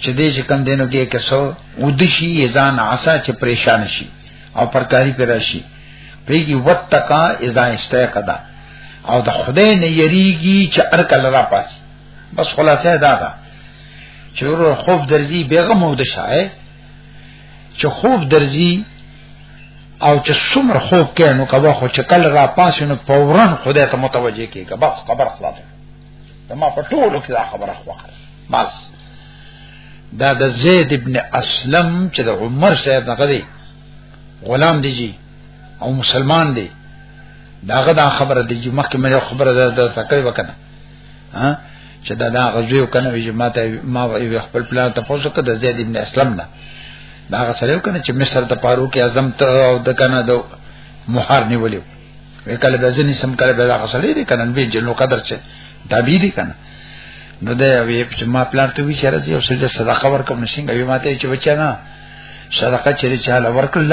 چې دې چې کم دینو کې کسو ودشي اذا نعسا چې پریشان شي او پرکاری پر شي پریږي وتقا اذا استيقظا او د خدای نه یریږي چې هر کله را پاس بس خلاصه دا ده چې ورو خوب درځي بیغه مو د شای چې خوب درځي او چې څومره خوب کې نو کبا خو چې کله را پاسې نو فورا خدای ته متوجه کېږي بس خبر خلاص ده ما په ټولو کې دا خبره خو بس دا د زید ابن اسلم چې د عمر صاحب نه غلي غلام دی جی او مسلمان دی داغه دا خبره دی چې مخکې مې خبره ده تکلیف وکړه ها چې دا دا غزو کنه وی ما ته ما وی خپل پلان ته پوسو کده زید ابن اسلم نه دا غسره کنه چې مصر ته پارو کې اعظم ته او د کنه د محر نیولیو وکاله به ځنی سم کله به غسلې دي کنه به جنو قدر چې دا بي دي کنه نو دا وی چې ما پلان ته وی چیرې یو سجده صدقه ورکوم نشینګ وی ماته چې بچا نه صدقه چیرې چاله ورکړل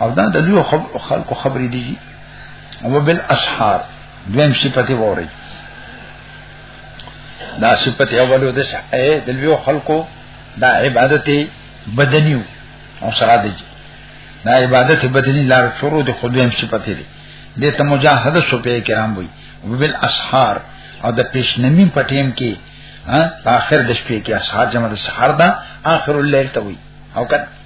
او دا د لوی خلکو خبرې دي او بل اسحار دویم صفته ووري دا صفته اولو د شای د لوی خلکو دا عبادت بدنی او سره دي دا عبادت بدنی لار شروع د خدایم صفته دي د ته مجاهد صوفه کرام وي او بل اسحار او د پیشنمی پټیم کې ها اخر د شپې کې اسحار جمع د سحر دا اخر الليل ته وي او کله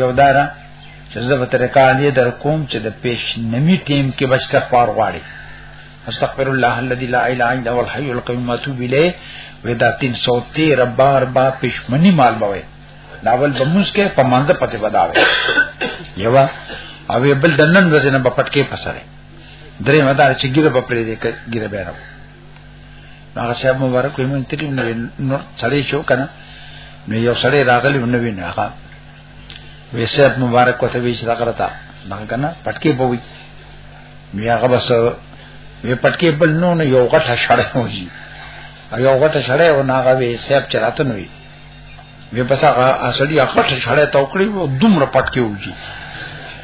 یو دارا چې زه به تر کالې در کوم چې د پیش نمی ټیم کې بچته پار غواړي استغفر الله الذي لا اله الا هو الحي القيوم اتوب اليه ودا 313 بار با پښمنی مال بوي داول بموس کې پمانځ پته بداوي یوا او بل دنن وزنه بپټ کې فسره درې مدار چې ګیره بپرې دې ګیره بیره هغه صاحب مبارک وي مونږ تریم نه نور سړی شو کنه نو یو سړی راغلی نو ویني هغه وی صاحب مبارک وته وی چې دا کرتا نه کنه پټکی بوي بیا هغه بس وی پټکی بل نو نو یو غټه شړې وږي یو غټه شړې و ناغه وی صاحب چرته نو وی وی بس هغه اصلي اخبار چې شړې تا وکړي او دومره پټ کې وږي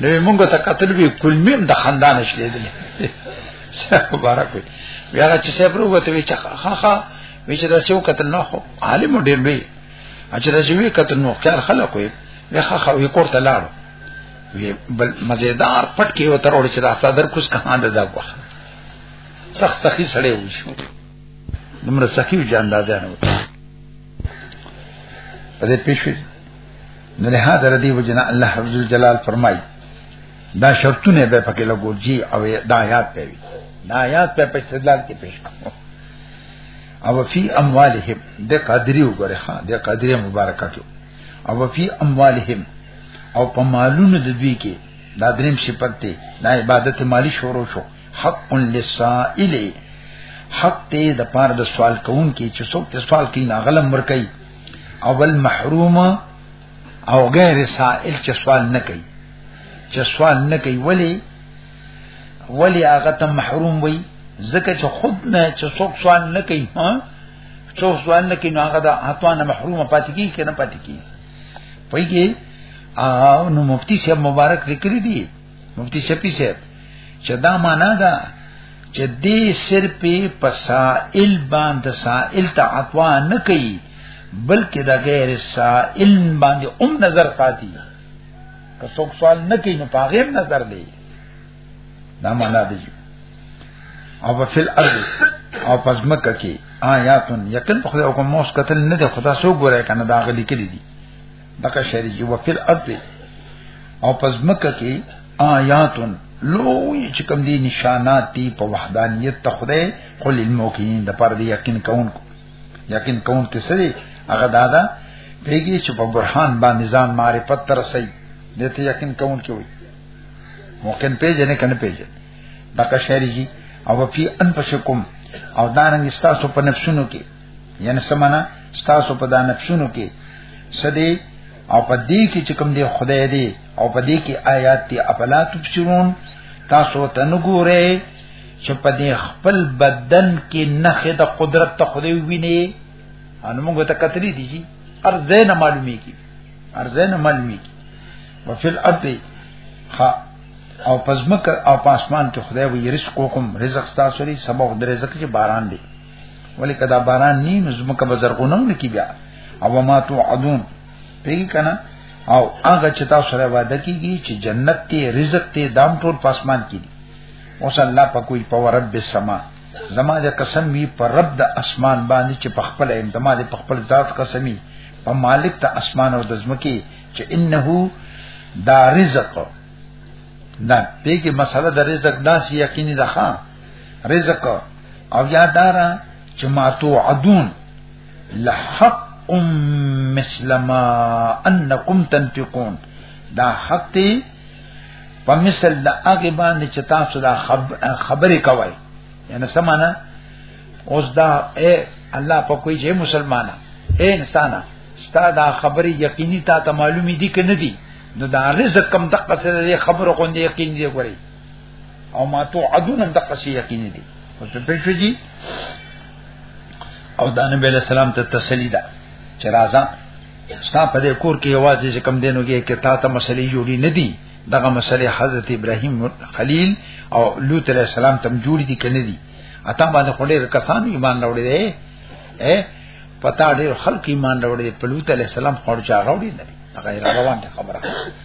نو موږ ته قتل به کلمیم د خندان شلې دي مبارک وي بیا چې څه پرو وته وی چې ها ها وی چې دا څو قتل نه خو عالم ډیر وی چې دا څو قتل نو خیال خلک وي وی ها ها وی کوړه لاړو وی بل مزیدار پټ کې وته ورو چې دا صدر کوس کهاں ده دا وخت سخت سخی سړی وشو دمر سخی جان دا ځانو په دې پیښې نه له حاضر دی وجنا الله رب جلال فرمای دا شرطونه به پکې لګول جی او دا آیات په وی دا آیات په استدلال کې پیش کوم او فی اموالهم د قادری وګره ها د قادری مبارکاتو او فی اموالهم او په مالونو د دوی کې دا دریم صفت دی دا عبادت مالی شروع شو حق للسائل حق ته د پار د سوال کوون کې چې څوک ته سوال کوي نه غلم ورکي اول محروم او غیر سائل چې سوال نه کوي چې سوال نه کوي ولی ولی هغه ته محروم وي ځکه چې خود نه چې څوک سوال نه کوي ها څوک سوال نه کوي نو هغه د عطا نه محروم پاتې کیږي کنه پاتې کیږي پویږي او نو مفتی صاحب مبارک لیکلی دی مفتی شفیع صاحب چې دا معنا ده چې دې صرف په سائل باندې سائل ته عطوا نه کوي بلکې د غیر سائل باندې هم نظر ساتي که څوک سوال نه کوي نو پاغه نظر دی دا معنا دی او په فل ارض او پزمکه کې آیاتن یقین په خدای حکم موس قتل نه ده خدا سو ګورای کنه دا غلي کړی دي دغه شری چې وفل ارض او پس مکه کې آیاتن لوی چې کوم دي نشانات دي په وحدانیت ته خدای قل الموقین د پر دې یقین کون یقین کون کې سړي هغه دادا پیږي چې په برهان باندې نظام معرفت تر سي دته یقین کون کې وي موقین پیژنې کنه پیژنې دغه شری جی او فی انفسکم او دانګ استاسو په نفسونو کې یعنی سمانا ستاسو په دا نفسونو کې سدي او په دې کې چې کوم دی خدای دی او په دې کې آیات دی افلا تبصرون تاسو ته نه ګورئ چې په دې خپل بدن کې نخې د قدرت ته خدای ویني ان موږ ته کتلی دي چې ارزه نه معلومي کی ارزه نه معلومي کی وفل ارض خا او پزمک او پاسمان کې خدای وی رزق کوم رزق تاسو لري سبب د رزق چې باران دی ولی کدا باران نی نو زمکه بزرګونه نه کی بیا او ما توعدون پیږي کنه او هغه چې تاسو سره وعده کیږي چې جنت ته رزق ته دام ټول پاسمان کیږي اوس الله په کوئی په رب السما زما د قسم وی په رب د اسمان باندې چې په خپل امدما د خپل ذات قسمی په مالک ته اسمان او د زمکی چې انه دا رزق دا پیګه مسله د رزق داسې یقیني ده رزق او یادارا چې ما تو عدون لحق مثل ما انکم تنفقون دا حق دی په مثل د هغه باندې چې تاسو دا خبرې کوي یعنی سمانه اوس دا اے الله په کوئی چې مسلمانه اے انسانه ستا دا خبرې یقیني تا ته معلومې دي که نه دي نو دا رزق کم دقه سره خبرو غوندې یقین دی ګوري او ما تو عدون هم دقه شي یقین دي او څه پېښې دي او دانه بیل سلام ته تسلی ده چې راځه ستا په دې کور کې یوازې چې کم دینو کې کې تا ته مسلې جوړې نه دي دغه مسلې حضرت ابراهیم خلیل او لوط علیہ السلام تم جوړ دي کنه دي اته باندې خوري کسان ایمان راوړي دي اے پتا ډېر خلک ایمان راوړي په لوط علیہ السلام خور چا راوړي نه دي هغه روان دي خبره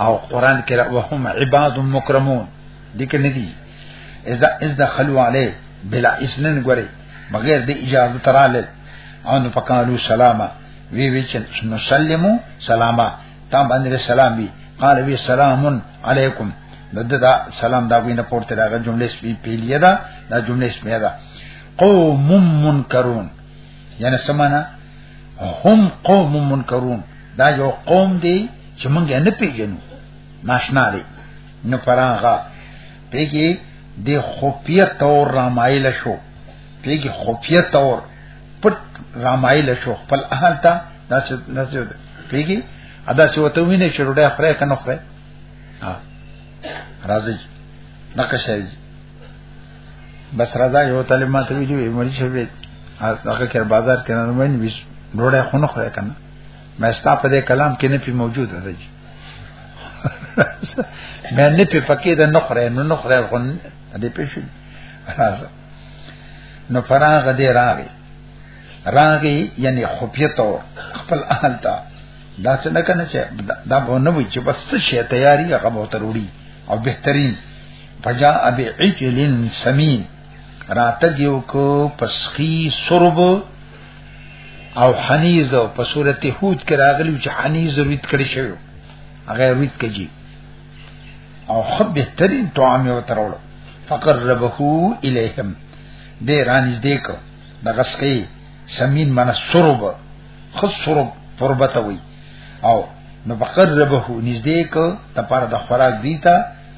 او قران کې وهم عباد مکرمون دي کې ندي اذا اذ دخلوا عليه بلا اسنن غره بغیر د اجازه تراله او نو پکالو سلاما وی وی چې نو سلمو سلاما تا باندې سلام وی قال وی سلام علیکم ددا سلام دا وینه پورته راغله جمله سپی پیلیه دا دا جمله سپی دا قوم منکرون یعنی سمانا هم قوم منکرون دا یو قوم دی چې مونږ نه پیژنو ناشنا دی نو پرانغه پیګي د خفیه تور رامایل شو پیګي خفیه تور پټ رامایل شو خپل اهل ته دا چې نسو پیګي ادا چې وته ویني چې روډه خره کنه خره راځي نقشه بس راځه یو طالب ما ته ویډیو ایمرجنسي هغه کړه بازار کې نه مې ډوړې خونه خره کنه مې ستا په دې کلام کې نه پی موجود ده جی مې نه پی پکې ده نه خره نه نه خره خو دې پېښې راځه نو فراغ دې راغی راغی یعنی خفیت او خپل اهل ته دا څه نه کنه چې دا به نه وي چې بس څه شي تیاری هغه به تروړي او بهترین فجاء بعجل سمین راتګ یو کو پسخی سرب او حنیز او په صورت هود کې راغلی چې حنیز رویت کړی شوی هغه رویت کړي او خب بهترین طعام یو ترول فقربه الیهم دې رانیز دې کو دغه سکی سمین من سرب خود سرب پربته وی او نو فقربه نږدې کو د پاره د خوراک دیتا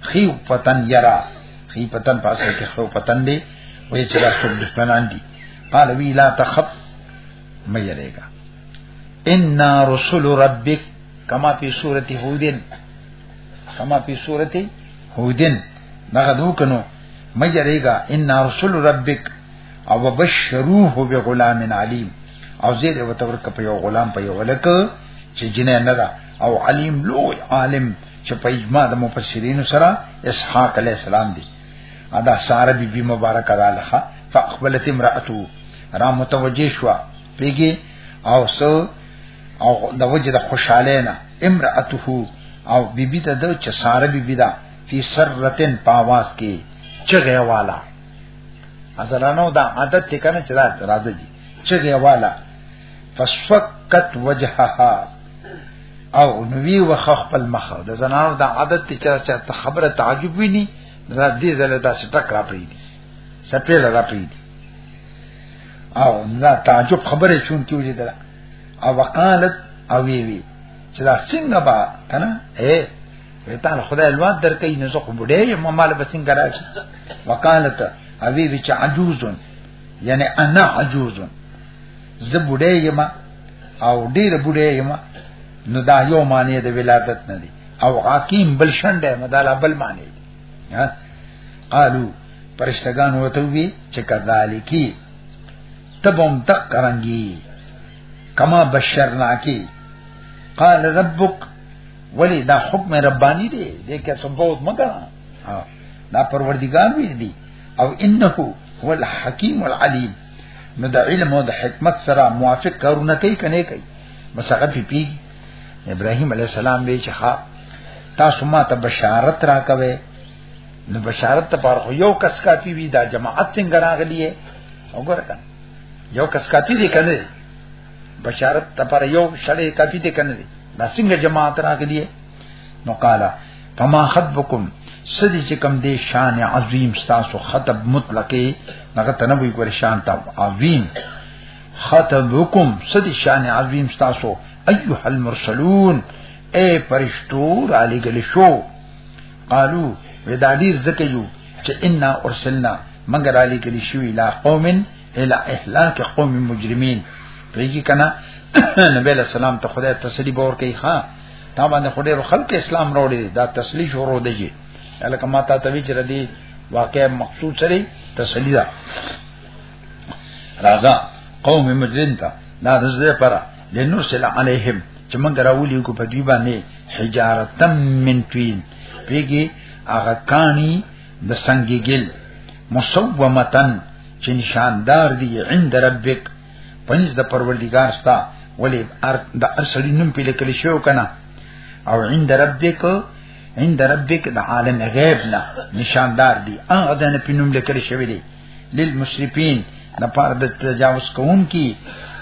خیو پتن یرا خی پتن پاسه کې خو پتن دی وې چې دا څوک دشمنان دي قال وی لا تخف مې یریګا ان رسول ربک کما فی سورۃ هودن کما فی سورۃ هودن دغه دو کنو مې یریګا ان رسول ربک او بشروه بغلام علیم او زیر وتور کپ یو غلام په یو لک چې جنې نه دا او علیم لوی عالم چې په اجماع د مفسرین سره اسحاق علی السلام دی ادا ساره بی بی مبارک رااله فاقبلت امراته را متوجه شو پیګي او سو او د وجه د خوشاله نه امراته او بی بی ته د چې ساره بی بی دا فی سرتن پاواز کې چغه والا ازلانو دا عادت ته کنه چې راځي چغه والا فسوکت وجهها او نوی وخ خپل مخ د زنانو د عادت چې چا ته خبره تعجب ویني دا دې زله دا ټک را پری دي سپېل را پری دي او دا تعجب خبره چون کې وجدل او وقالت او وی وی چې دا څنګه با کنه اے ویتان خدای الوان درکې نه زه خو بډې یم مال به څنګه راځي وقالت او وی وی چې عجوزن یعنی انا عجوزن زه بډې یم او ډیر بډې یم نو دا یو معنی د ولادت نه دی او حکیم بل شنډه مداله بل معنی دی ها قالو پرشتگان وته وی چې کذالکی تبم تک کرانګي کما بشرنا کی قال ربک ولی دا حکم ربانی دی دې کې سبوت مګا دا پروردگار وی دی او انه هو الحکیم العلیم نو د علم او د حکمت سره موافق کارونه کوي کنه کوي بس هغه پی پی ابراهيم عليه السلام وی چې ښا تاسو ما ته بشارت راکوي نو بشارت ته پر خو یو کس کافی وی دا جماعت څنګه راغلی وګوره کنه یو کس کافی دی کنه بشارت ته پر یو شړې کافی دی کنه دا څنګه جماعت راغلی نو قالا فما خطبکم سدی چې کم دی شان عظیم ستاسو خطب مطلقې هغه تنوي ګور شان تا عظیم خطبکم سدی شان عظیم ستاسو ایها المرسلون اے پرشتو را لګل شو قالو ودا ډیر زکه یو چې ان ارسلنا منګ را لګل شو اله قوم اله اهلاك قوم مجرمين پیږي کنا نبی له سلام ته خدای تسلی باور کوي ها دا باندې خو ډېر خلک اسلام راوړي دا تسلی شروع دی الکه ما ته توی چې ردی واقع مقصود سره تسلی ده راغا قوم مجرم ته دا رزه پره لنرسل علیهم چې موږ راولي کو په دوی باندې حجارتم من توین پیږي هغه کانی د سنگیګل مصومتن چې نشاندار دی عند ربک پنځ د پروردگار ستا ولی ار د ارسلی نوم په لیکل شو کنه او عند ربک عند ربک د عالم غیب نه نشاندار دی هغه د نه پینوم لیکل شوی دی للمشرفین د پاره د تجاوز کوون کی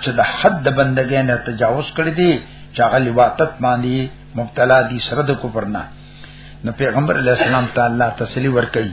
چې د حد د بندګۍ نه تجاوز کړی دی چې هغه لواتت باندې مبتلا دي سره د کفر نه نو پیغمبر علی السلام تعالی تسلی ورکړي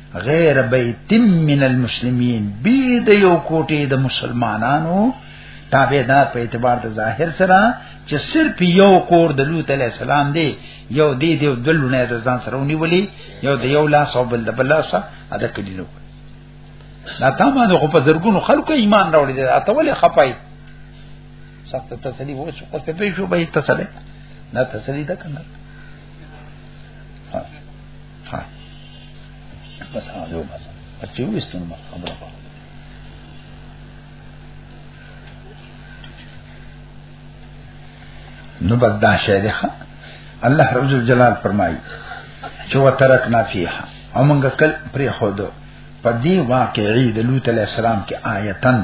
غیر بیت من المسلمین بی د یو کوټی د مسلمانانو تابعدار په اعتبار د ظاهر سره چې صرف یو کور د لوط علی السلام دی یو دی دی دلونه د ځان سره ونیولې یو د یو لاس او بل د بل لاس ادا کړی نو لا تامه د خو په زرګونو خلکو ایمان راوړي دا ته ولې خپای سخت تسلی وو چې اوس په شو به تسلی نه تسلی ده کنه ها بس هغه یو بس چې وستون ما خبره وکړه نو بس دا شی دی الله رب جلال فرمایي چې وترکنا فیها او موږ کل پرې خو دو په دې واقعي د لوط علی السلام کې آیتن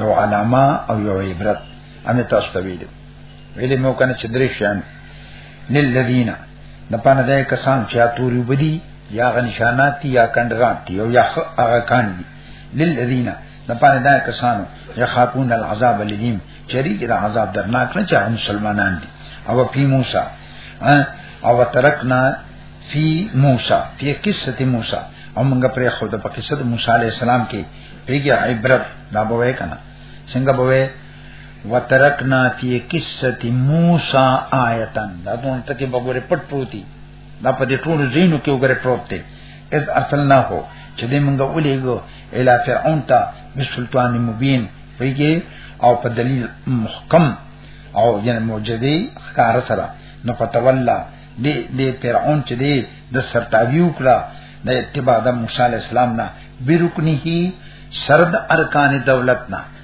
یو علامه او یو عبرت امه تاسو ته ویلو ویلې مو کنه چې درې شان للذین د پانه ده کسان چې اتوري وبدي یا غ نشانات دي یا کندرات دي او یا هغه کان دي للذین د پانه ده کسان یا خاطون العذاب الیم چری کې د عذاب درناک نه چا مسلمانان دي او پی موسی او ترکنا فی موسی فی قصه موسی او موږ پرې خو د قصه موسی علی السلام کې پیګه عبرت دا بوې کنه څنګه بوې وترکنا فی قصه موسی آیتن دا دونه ته کې بګوره پټ پروتي دا په دې ټولو زینو کې وګره پروت دی اذ ارسلنا هو چې دې موږ ولېګو الی فرعون ته بسلطان مبین پیږي او په دلیل محکم او یعنی معجزه ښکار سره نو فتولا دې دې فرعون چې دې د سرتاوی وکړه د اتباع د موسی علی السلام نه بیرکنه سرد ارکان دولت نه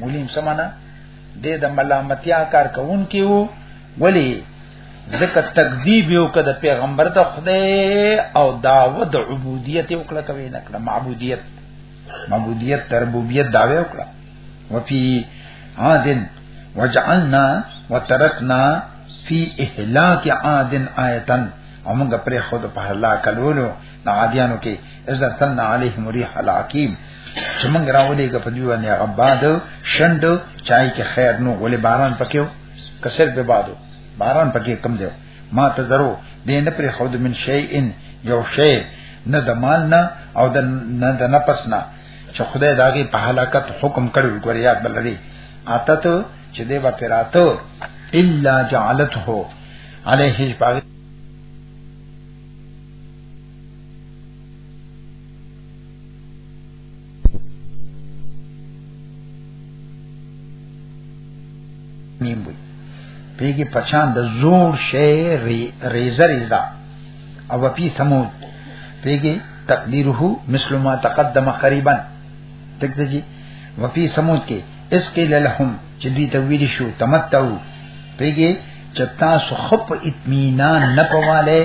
مولیم سمانا د د ملامتیا کار کوون کیو ولی ځکه تکذیب یو کده پیغمبر ته خدای او داوود عبودیت یو کړه کوي نه کړه معبودیت معبودیت تربوبیت داوی وکړه وفي عادن وجعلنا وترکنا فی اهلاک عادن آیتن او موږ پرې خود په هلاک کولو د عادیانو کې عزتنا علیهم ریح العقیم چې موږ راولې په دې باندې هغه باد شند چای کې خیر نو ولې باران پکې کسر به بادو باران پکې کم دی ما ته درو دې نه پر خود من شی ان یو شی نه د مال نه او د نه د نفس نه چې خدای داغي په هلاکت حکم کړو ګور یاد بلری آتا ته چې دې با پیراتو الا جعلته علیه پاک میم وي پیږي پچان د زور شی ریزه ریزه او پی سمود پیږي تقدیره مثل ما تقدم قریبا تک دجی وفي سمود کې اس کې لهم چې دوی ته ویل شو تمتعو پیږي چې تاسو خپ اطمینان نه پواله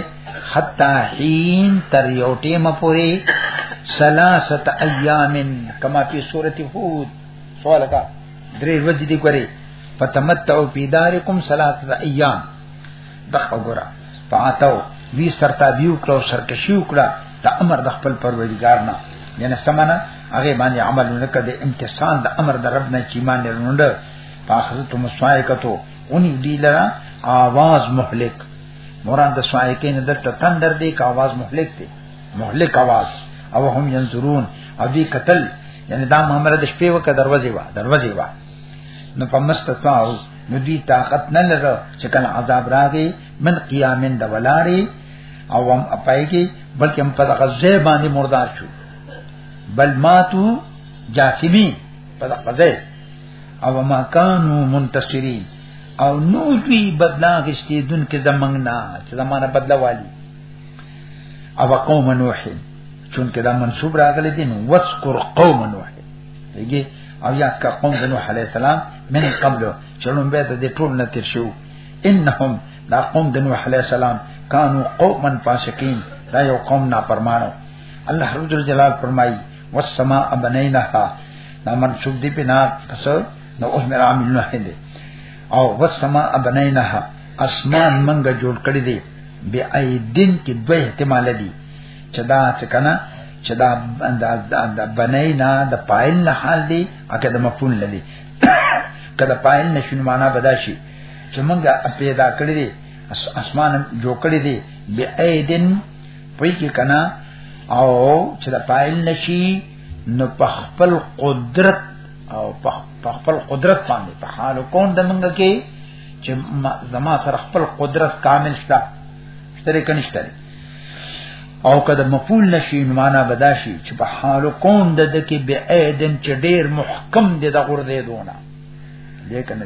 حتا حين تر یو ټیم پورې سلاست ایامن کما په سورته هود سوال کا درې ورځې دی کوي فتمتعوا فی دارکم سلاست ایام دغه ګره پاتاو وی سرتابیو کړو سرکشیو کړه د امر د خپل پروردگار نه یعنی سمانه هغه باندې عمل نه کړي امتثال د امر د رب نه چې مان نه لرنده فاخذت مصائقتو اونی دی لرا آواز مهلک مراد د سوایکین دلته تندر دی کا آواز مهلک دی مهلک آواز او هم ينظرون او دی قتل یعنی دا محمد د شپې وکړه دروازه وا دروازه وا نو په مستطاع نو دی طاقت نه لره چې کله عذاب راغی من قیامن د ولاری او هم اپای کی بلکې هم په غزه باندې مردار شو بل ماتو جاسمی په غزه او ما کانو منتصرین او نو دوی بدلا غشتي دن کې زمنګ نه چې زمانه بدلا والی او قوم نوح چونکه دا منسوب راغلی دین وذکر قوم نوح دیږي او یاد کا قوم نوح علی السلام من قبل چلون به د ټول نه تیر شو انهم دا قوم د نوح علی السلام کانو قوما فاسقین دا یو قوم نافرمانو الله رب جلال فرمایي والسماء بنينها دا منصوب دی بنا پس نو اوس میرا عامل نه دی او والسماء بنينها اسمان منګه جوړ کړی دی بی ایدین کې دوه احتمال دي چې دا څه کنه چې دا د بنینا د پایل نه حال دی اګه د مفعول لدی کله پایل نشون معنا بدا شي چې موږ پیدا کړی دی اسمان جوړ کړی دی بی ایدن پوی کې کنا او چې د پایل نشي نو په خپل قدرت او په خپل قدرت باندې په حال کون د منګ کې چې زما سره خپل قدرت کامل شته شته کنيشته او کده مفعول نشي معنا بداشي چې په حال کون د د کې به ايدن چې ډېر محکم دي د غردې دونه لیکن نه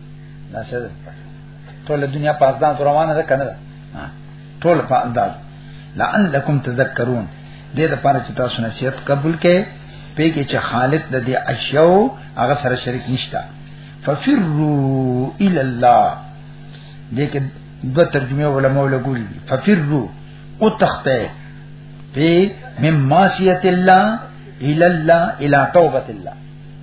دا څه ټول دنیا په ځان روانه ده کنه ټول په انداز لعلکم تذکرون دې د پاره چې تاسو نصیحت قبول کړئ په کې چې خالق د دې اشیاء هغه سره شریک نشته ففروا الى الله دې کې دو ترجمه علماء لګولي ففروا او تخته په مم معصیت الله الى الله الى توبه الله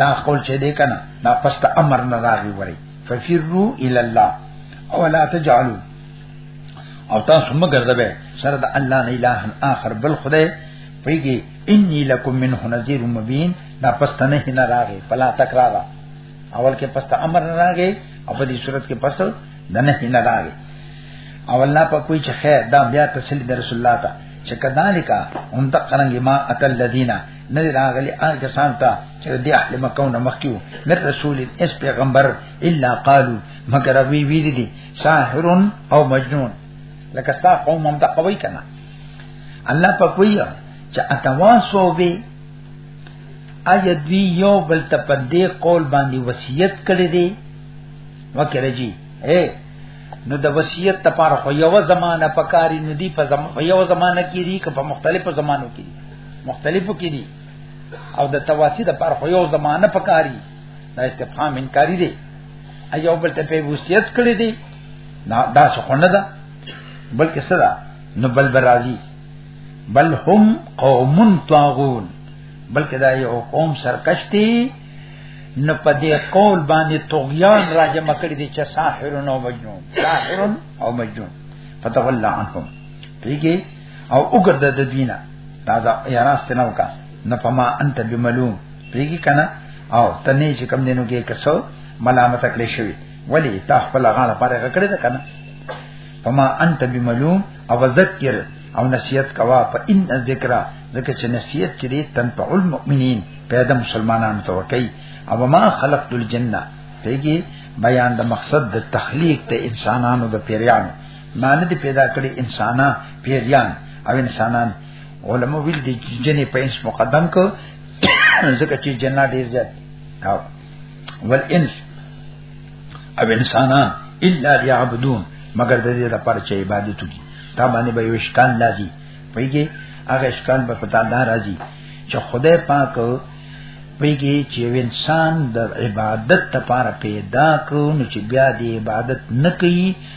دا قول چې دی کنه دا پس ته امر نه راغی وری ففروا الى الله او لا تجعلوا او تاسو مگر دبه سره د الله نه اله اخر بل خدای پیږي انی لکم منه نذیر مبین دا پس ته نه نه راغی فلا تکرارا اول کې پس ته امر نه راغی او په دې صورت کې پس د نه نه راغی او الله په کوئی چې خیر دا بیا تسلی د رسول الله ته چې کذالک هم تقرنګ ما اتل الذین نه راغلی هغه کسان ته چې د اهل مکه نه مخکیو مر رسول اس پیغمبر الا قالو مگر وی وی دي ساحر او مجنون لکه ستا قوم هم دا قوي کنه الله په کوی چې اتواسو به ایا دوی یو بل ته په دې قول باندې وصیت کړی دی وکړه جی اے نو د وصیت لپاره خو یو زمانہ پکاري ندی په زم... یو زمانہ کې دی که په مختلفو زمانو کې دی مختلفو کې دي او د تواسی د پر خو یو زمانه پکاري دا استفهام انکاری دی ایو بل ته په وصیت کړی دی دا دا څه نه ده بلکې صدا نو بل برازي بل هم قوم طاغون بلکې دا یو قوم سرکشتي نو په دې قول باندې طغیان راجمه کړی دی چې ساحر او مجنون ساحر او مجنون فتولى عنهم ٹھیک ہے او وګرځه د دینه راځه یا راست نه وکا نه پما انت بملوم پیږي کنه او تنه چې کم دینو کې کسو ملامت کړی شوی ولی تا خپل غاړه پاره کړی ده کنه پما انت بملوم او ذکر او نصیحت کوا په ان ذکر ځکه چې نصیحت چې دې تنفع المؤمنین پیدا مسلمانانو ته ورکي او ما خلقت الجنه پیږي بیان د مقصد د تخلیق د انسانانو د پیریانو معنی دې پیدا کړی انسانا پیریان او انسانان علماء ویل دي چې جنې په انس مقدم کو ځکه چې جنا ډیر زیات او ول انس او انسانا الا ليعبدون مگر د دې لپاره چې عبادت وکړي دا باندې به وشکان لازم پیږي هغه اشکال به پتا دا راځي چې خدای پاک پیږي چې انسان د عبادت لپاره پیدا کو نو چې بیا د عبادت نه کوي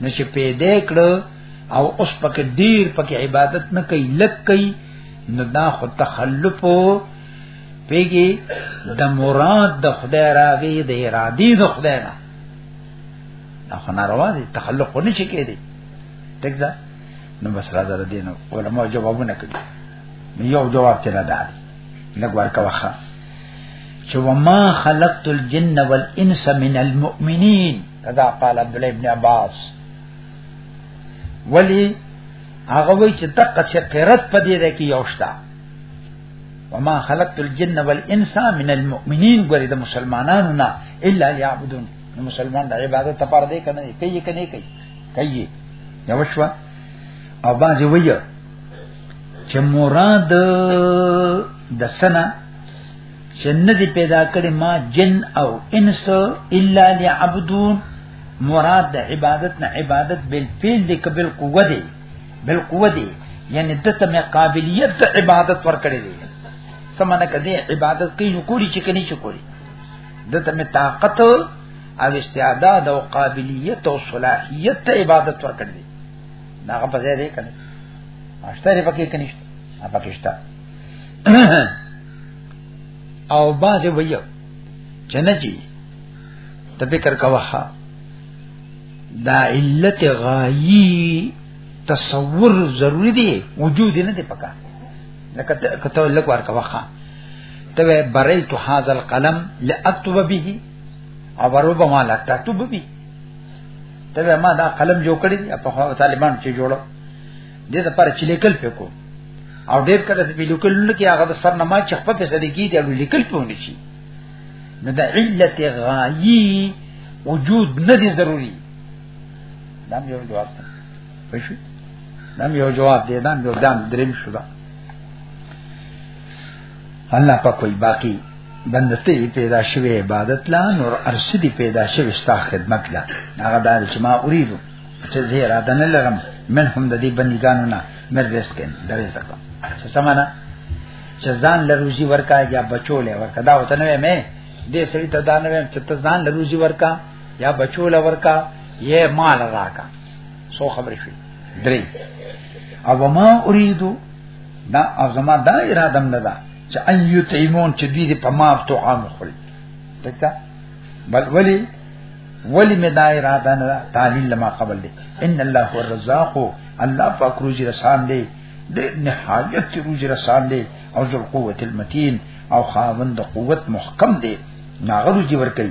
نو چې پیدا کړ او اوس پکې ډیر پکې عبادت نه کوي لک کوي نو دا خو تخلف پیږي د مراد د خدای راوي د ارادي د خدای نه دا خو ناروا دي تخلق نه شي کېدی ټیک ده نو بس راځه د دین علماء جوابونه کوي یو جواب ته نه ده لګ ورکوخه چې وما خلقت الجن والانس من المؤمنين کذا قال عبد الله ابن عباس ولی هغه وی چې دقه چې قرت پدې ده کې یوشتا وما خلقت الجن والانس من المؤمنين ګورې د مسلمانانو نه الا يعبدون مسلمان د عبادت لپاره دی کنه کوي کنه کوي کوي یوشوا او باندې ویو چې مراد د سنا چې نه دی پیدا کړی ما جن او انس الا لعبدون مراد د عبادت نه عبادت بل فعل دی قبل قوه دی بل قوه دی یعنی دته مې قابلیت د عبادت ور کړی دی سمانه کدی عبادت کوي نو کولی چې کني چې کولی دته مې طاقت او استعداد او قابلیت او صلاحیت ته عبادت ور کړی دا په ځای دی کنه اشتری پکې کنيشت پکې شته او بازه ویو چنجی ته فکر کوه دا علت غایی تصور ضروری دی وجود نه دی پکا لکه کته لک ور کوه ته برل تو هاذ القلم لاكتب به او ربما لا تكتب به ته ما دا قلم جوړ کړی په خو طالبان چې جوړو دې ته پر چې لیکل پکو او ډېر کله چې لیکل نه کې هغه سر نه ما چې خپل په سړي کې دی لیکل پونه شي نو دا علت غایي وجود نه دی ضروری دا یو جواب ده پښې دا یو جواب دی دا یو دام دریم شو دا الله په کوئی باقی بندته پیدا شوی عبادت لا نور ارشدی پیدا شوی ستا خدمت لا هغه دار چې ما اریدو چې زه را دنه لرم من هم د دې بندګانو نه مر رزق نه رزق څه سمانه چې ځان له روزي ورکا یا بچولې ورکا دا وته نه مې دې سړي ته دا نه مې چې ته ځان له روزي ورکا یا بچولې ورکا یې مال راکا سو خبرې شي درې او ما اريدو دا ازما دا اراده نه ده چې ايو تيمون چې دې په ما تو عام خوري دته بل ولي ولي مې دا اراده نه ده تعليل لما قبل دي ان الله هو الرزاق الله پاک روزي رسان دی د نهایت روزي رسان دی او ذل قوت المتين او خاوند قوت محکم دی ناغرو جی ورکی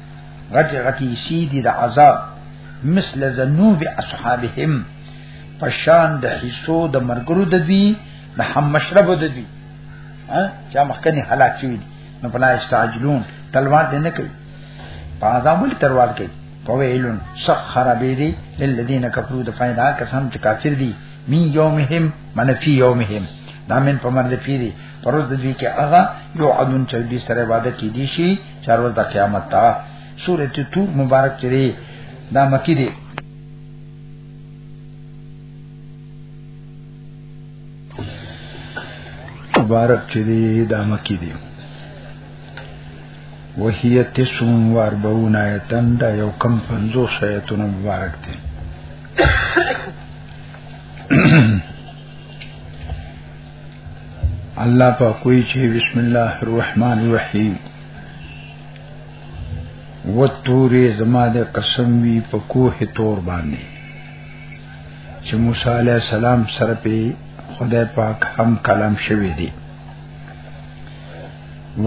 غټي غټي شي دي د عذاب مثل ذنوب اصحابهم پشان د حصو د مرګرو د دوی د هم مشرب د دوی ها چې مخکنی هلاک شوی دي نو پلا استعجلون تلوار دې نه کوي په عذاب ول تلوار کوي فویلن سخر بیدی للذین کفروا د فائدہ کسان چې کافر دي می یومهم من فی یومهم دا من په مرده پیری پروز د دوی کې هغه یو عدن چې دوی سره وعده کې دي شي چار ورځ د قیامت تا سورې تور مبارک چری دا مکی دی مبارک چې دی دا مکی دی وهي تسوم وار بون آیتن دا یو کم پنځو شایتون مبارک دی الله په کوئی چې بسم الله الرحمن الرحیم وتورې زما د قسم وی په کوه تور باندې چې موسی علی السلام سره په خدای پاک هم کلام شوی دی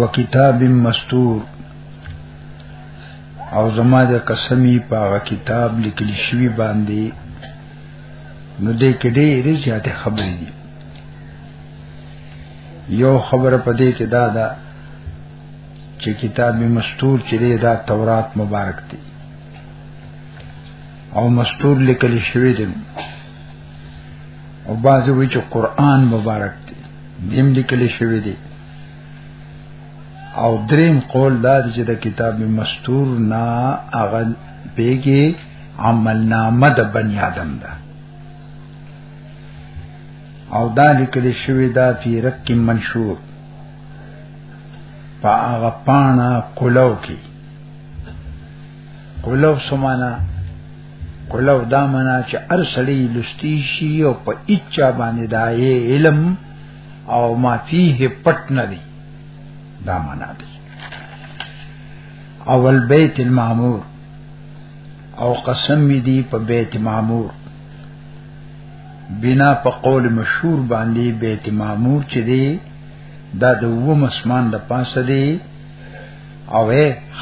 وکتاب مستور او زما د قسمی په کتاب لیکل شوی باندې نو دې کې ډېرې زیاتې خبرې دي یو خبر پدې کې دا ده چې کتاب مستور چې دا تورات مبارک دی او مستور لیکل شوی دی او بعضی وی چې قران مبارک دی دیم لیکل شوی دی او دریم قول دا چې د کتاب مستور نا اغه پیګي عمل نامه د بنی آدم ده او دا لیکل شوی دا فی رق منشور پا آغا پانا کلو کی کلو سمانا کلو دا منا چې ارسلی لستی شي او په اچا باندې دا علم او ما فيه پټ نه دی دا منا دی اول بیت المعمور او قسم دی په بیت معمور بنا په قول مشهور باندې بیت معمور چې دی دا د و مسمان د پاسه دی او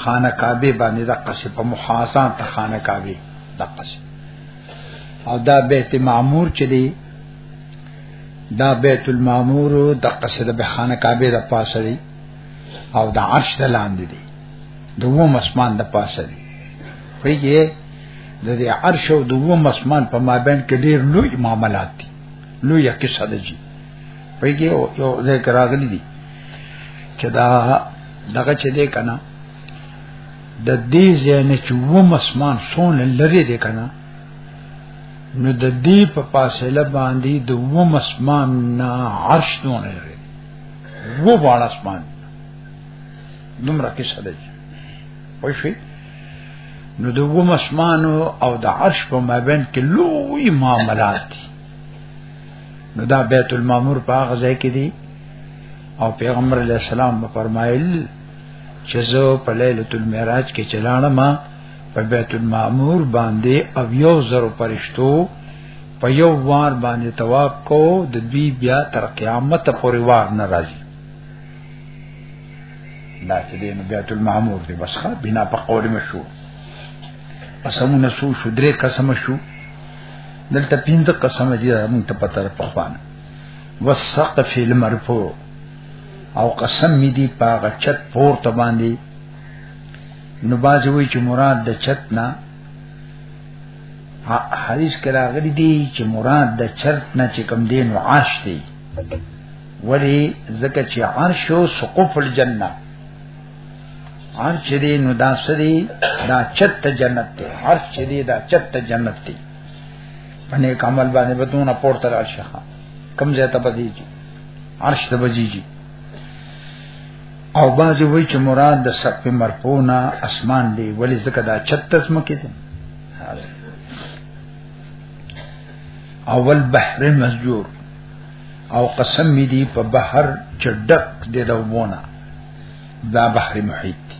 خانه کعبه باندې د قصې په محاسان ته خانه کعبه د قصې او دا بیت معمور چې دی دا بیت المعمور د قصې د خانه کعبه د پاسه دی او د عرش د لاندې دی د و مسمان د پاسه دی خوږه د دې عرش او د و مسمان په مابین کې ډېر لوی معاملات دي لوی قصه ده جی په کې یو ذکر راغلی دي چې دا دغه چې دې کنه د دې ځین چې و مسمان سون لري دې کنه نو د دې په فاصله باندې د و مسمان نه عرش دون لري و بالا اسمان دومره قصه ده پوه شئ نو د وم اسمانو او د عرش په مابین کې لوی معاملات دي نو دا بیت المامور په هغه ځای کې دي او پیغمبر علی السلام په فرمایل چې زه په ليله المعراج کې چلانم په بیت المامور باندې او یو زرو پرشتو په یو وار باندې تواب کو د دوی بیا تر قیامت پورې وار ناراضي دا چې دې نو بیت المعمور دی بس ښه بنا په قول مشهور قسمونه شو شو درې قسم شو دلته پنځه قسم دي موږ ته پته په خوانه والسقف المرفوع او قسم می دی پاغه چت پور ته باندې نو باز وی چې مراد د چت نه حدیث کرا غلی دی چې مراد د چرت نه چې کم دین عاش دی ولی زکه چې عرش او سقف الجنه عرش دې نو دا سری دا چت جنت ته عرش دې دا چت جنت ته باندې کمل باندې بدونه پورته راشه کم ځای ته بځيږي عرش ته بځيږي او بازی وی چې مراد د سقف مرفونا اسمان دی ولی زکه دا چت تسمه کې دی اول بحر مسجور او قسم می دی په بحر چډک دی د وونه دا بحر محیط دی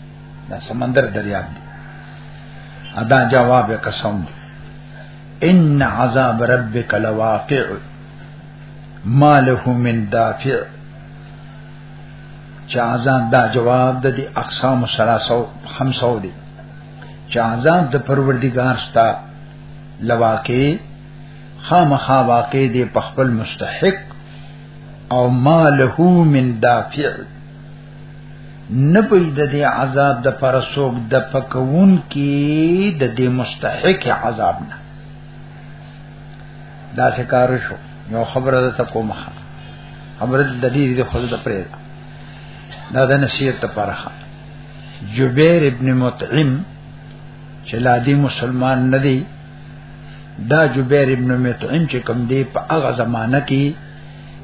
دا سمندر دریاب دی ادا جواب قسم دی ان عذاب ربک لواقع ما له من دافع چا عذاب دا جواب د دې اقسام 350 دی چا عذاب د پروردگار ستا لواقع خامخا واقع دی په خپل مستحق او ما له من دافع نه پید د عذاب د پر سوق د پکون کې د دې مستحق عذاب نه دا څه کار شو یو خبره ده ته کومه خبره د دې د خود د پرې دا د نصیحت لپاره جبیر ابن مطعم چې لا دی مسلمان نه دی دا جبیر ابن مطعم چې کوم دی په هغه زمانہ کې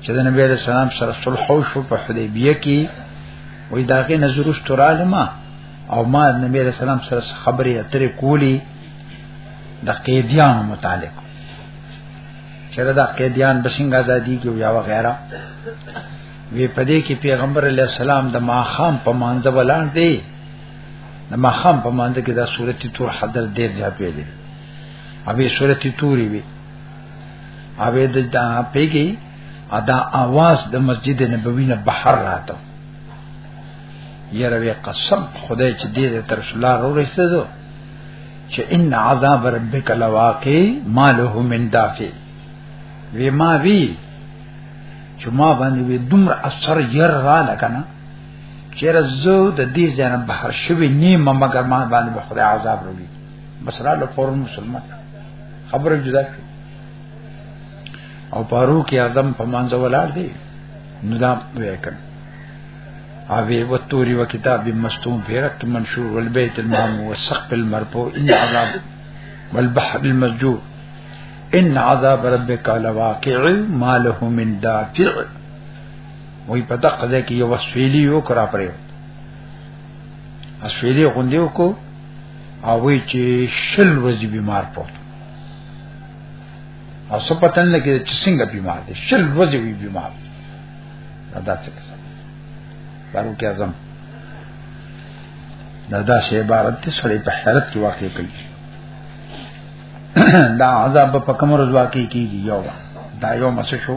چې د نبی رسول الله سره صلح او شو په حدیبیه کې وې داګه نظر استراله ما او ما نبی رسول الله سره خبرې اترې کولی د قیدیان متعلق چې دا قیدیان د څنګه ازادي کې یا وغیرہ وی پدې کې پیغمبر علی السلام د ماخام په مانځ ولاندې د ماخام په مانځ کې دا سورته تور حضرت ډیر ځا پیلې اوبه سورته توري وي اوبه د دا پیګي ادا आवाज د مسجد نبوي نه بهر راته یره وی قسم خدای چې دې تر شلار ورسېدو چې ان عذاب ربک لواقع ما له من دافع وی ما وی چې ما باندې دومره اثر یې را لکنه چیر زو د دې ځنه بهر شوی نیم مګر ما باندې به خدای عذاب وروړي بس را له فورن مسلمان خبره جدا شو او پارو کې اعظم په مانځ ولار دی نو دا وکړ او وی وتوري و کتاب مستوم پیرک منشور والبیت المعمور والسقف المرفوع ان عذاب والبحر المسجور ان عذاب ربک لواقع ما له من دافع وای په دغه ځای کې یو سویلی یو کرا پرې اسویلی غوندې وکړو او وی چې شل ورځې بیمار پروت او څه پتن لګی چې څنګه بیمار دی شل ورځې وی بیمار دا څه کیسه بارو کې اعظم دا دا شی عبارت ته سړی په حیرت کې واقع کوي دا عذاب په کوم ورځ واقع کیږي یو دا یو مسشو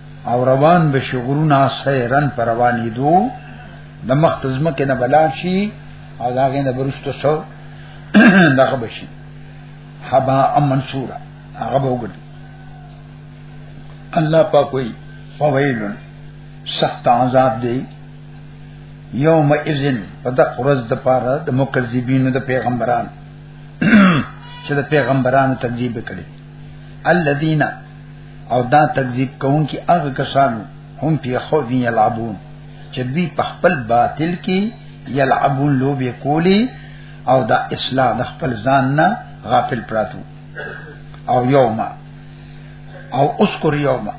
او روان به شغرونه سیرن پر روانې دو د مخ تزمه کې نه بلا شي او دا غې نه برستو سو دغه بشي حبا ام منصورا هغه وګړي الله پاک وي فویلن سخت عذاب دی یوم اذن په د قرز د پاره د مکذبین د پیغمبران چې د پیغمبرانو تکذیب کړي الذين او دا تکذیب کون کی هغه کسانو هم په خو دی یلعبون چې دوی په خپل باطل کې یلعبون لوبې کولی او دا اصلاح د خپل ځان نه غافل پراتو او یوما او اذكر یوما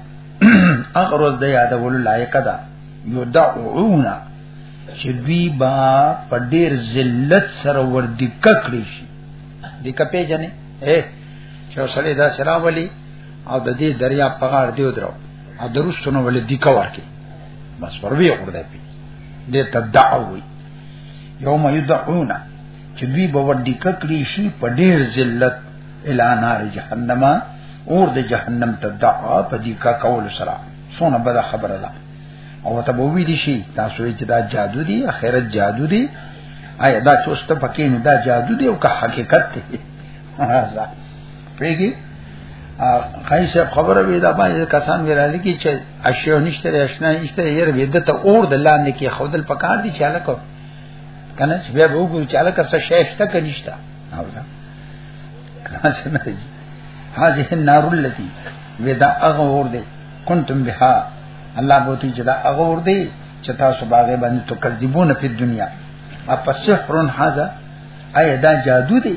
هغه ورځ د یادولو لایق ده یدعون چې دوی با په ډیر ذلت سره وردی ککړی شي د کپې جنې چې سړی دا سره ولي او د دې دریا په غاړه دی درو او درستونه ولې دی کور کې بس وروي ورده پی دې تدعوی یوم یدعون چې دوی به وډی ککړي شي په ډیر ذلت الی نار جهنم اور د جهنم تدعا په دې کا کول سره سونه بد خبره ده او ته به وی دي شي تاسو چې دا جادو دی اخرت جادو دی آیا دا چوست پکې نه دا جادو دی او که حقیقت دی هاذا پیږي خیس خبره وی دا باندې کسان ویرالي کی چې اشیاء نشته اشنا نشته ير بدته اور د لاندې کې خودل پکار دي چې الکو کنه چې بیا به وګورو چې الکه څه شیشته کنيشته او دا کاسه نه دي هذه النار التي ودا اغور دي كنتم بها الله بوتي چې دا اغور دي چې تاسو باغې باندې تو کذبون په دنیا اپس سحرن هذا ایا دا جادو دی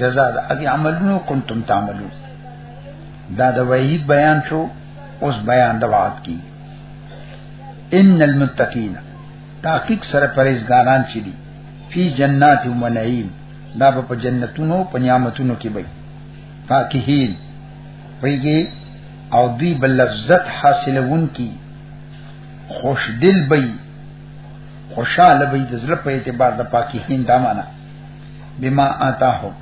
جزاء د اګي عملونو کنتم تعملون دا د وحید بیان شو اوس بیان د وعد کی ان المتقین تحقیق سره پرهیزګاران چې دي فی جنات و نعیم دا په جنتونو په نعمتونو کې وي فاکهین ویږي او دوی بل لذت حاصلون کی خوش دل بی خوشاله بی د زړه په اعتبار د پاکهین دا معنا بما آتاهم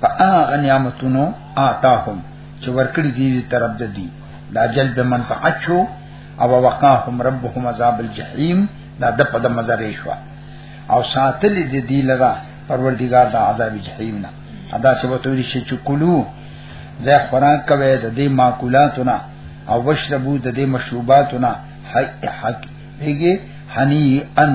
په هغه نعمتونو آتاهم چې ورکړي دي طرف د دي دا جلب منفعت شو او وقاهم ربهم عذاب الجحیم دا د په د مزرې شو او ساتل دي دی لرا پروردگار دا عذاب جهنم نه ادا سبا توری شي چې کلو زه خوراک کوي د دې ماکولاتونه او وشربو د دې مشروباتونه حق حق هیږي حنی ان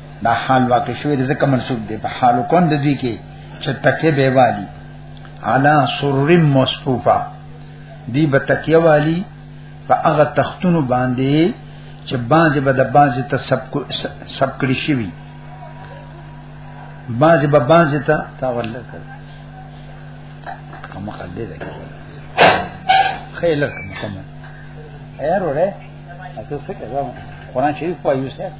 دا حال واقع شوی د ځکه منسوب دی په حال کون د دوی کې چې تکه به والی علا سرر مصفوفه دی به تکیه والی په هغه تختونو باندې چې باندې به د باندې ته سب سب کړی شي وي باندې به باندې ته تا ورلګ کوم قدې ده خیر لکه مکمل ایر وره تاسو څه کوئ قرآن شریف پایوسه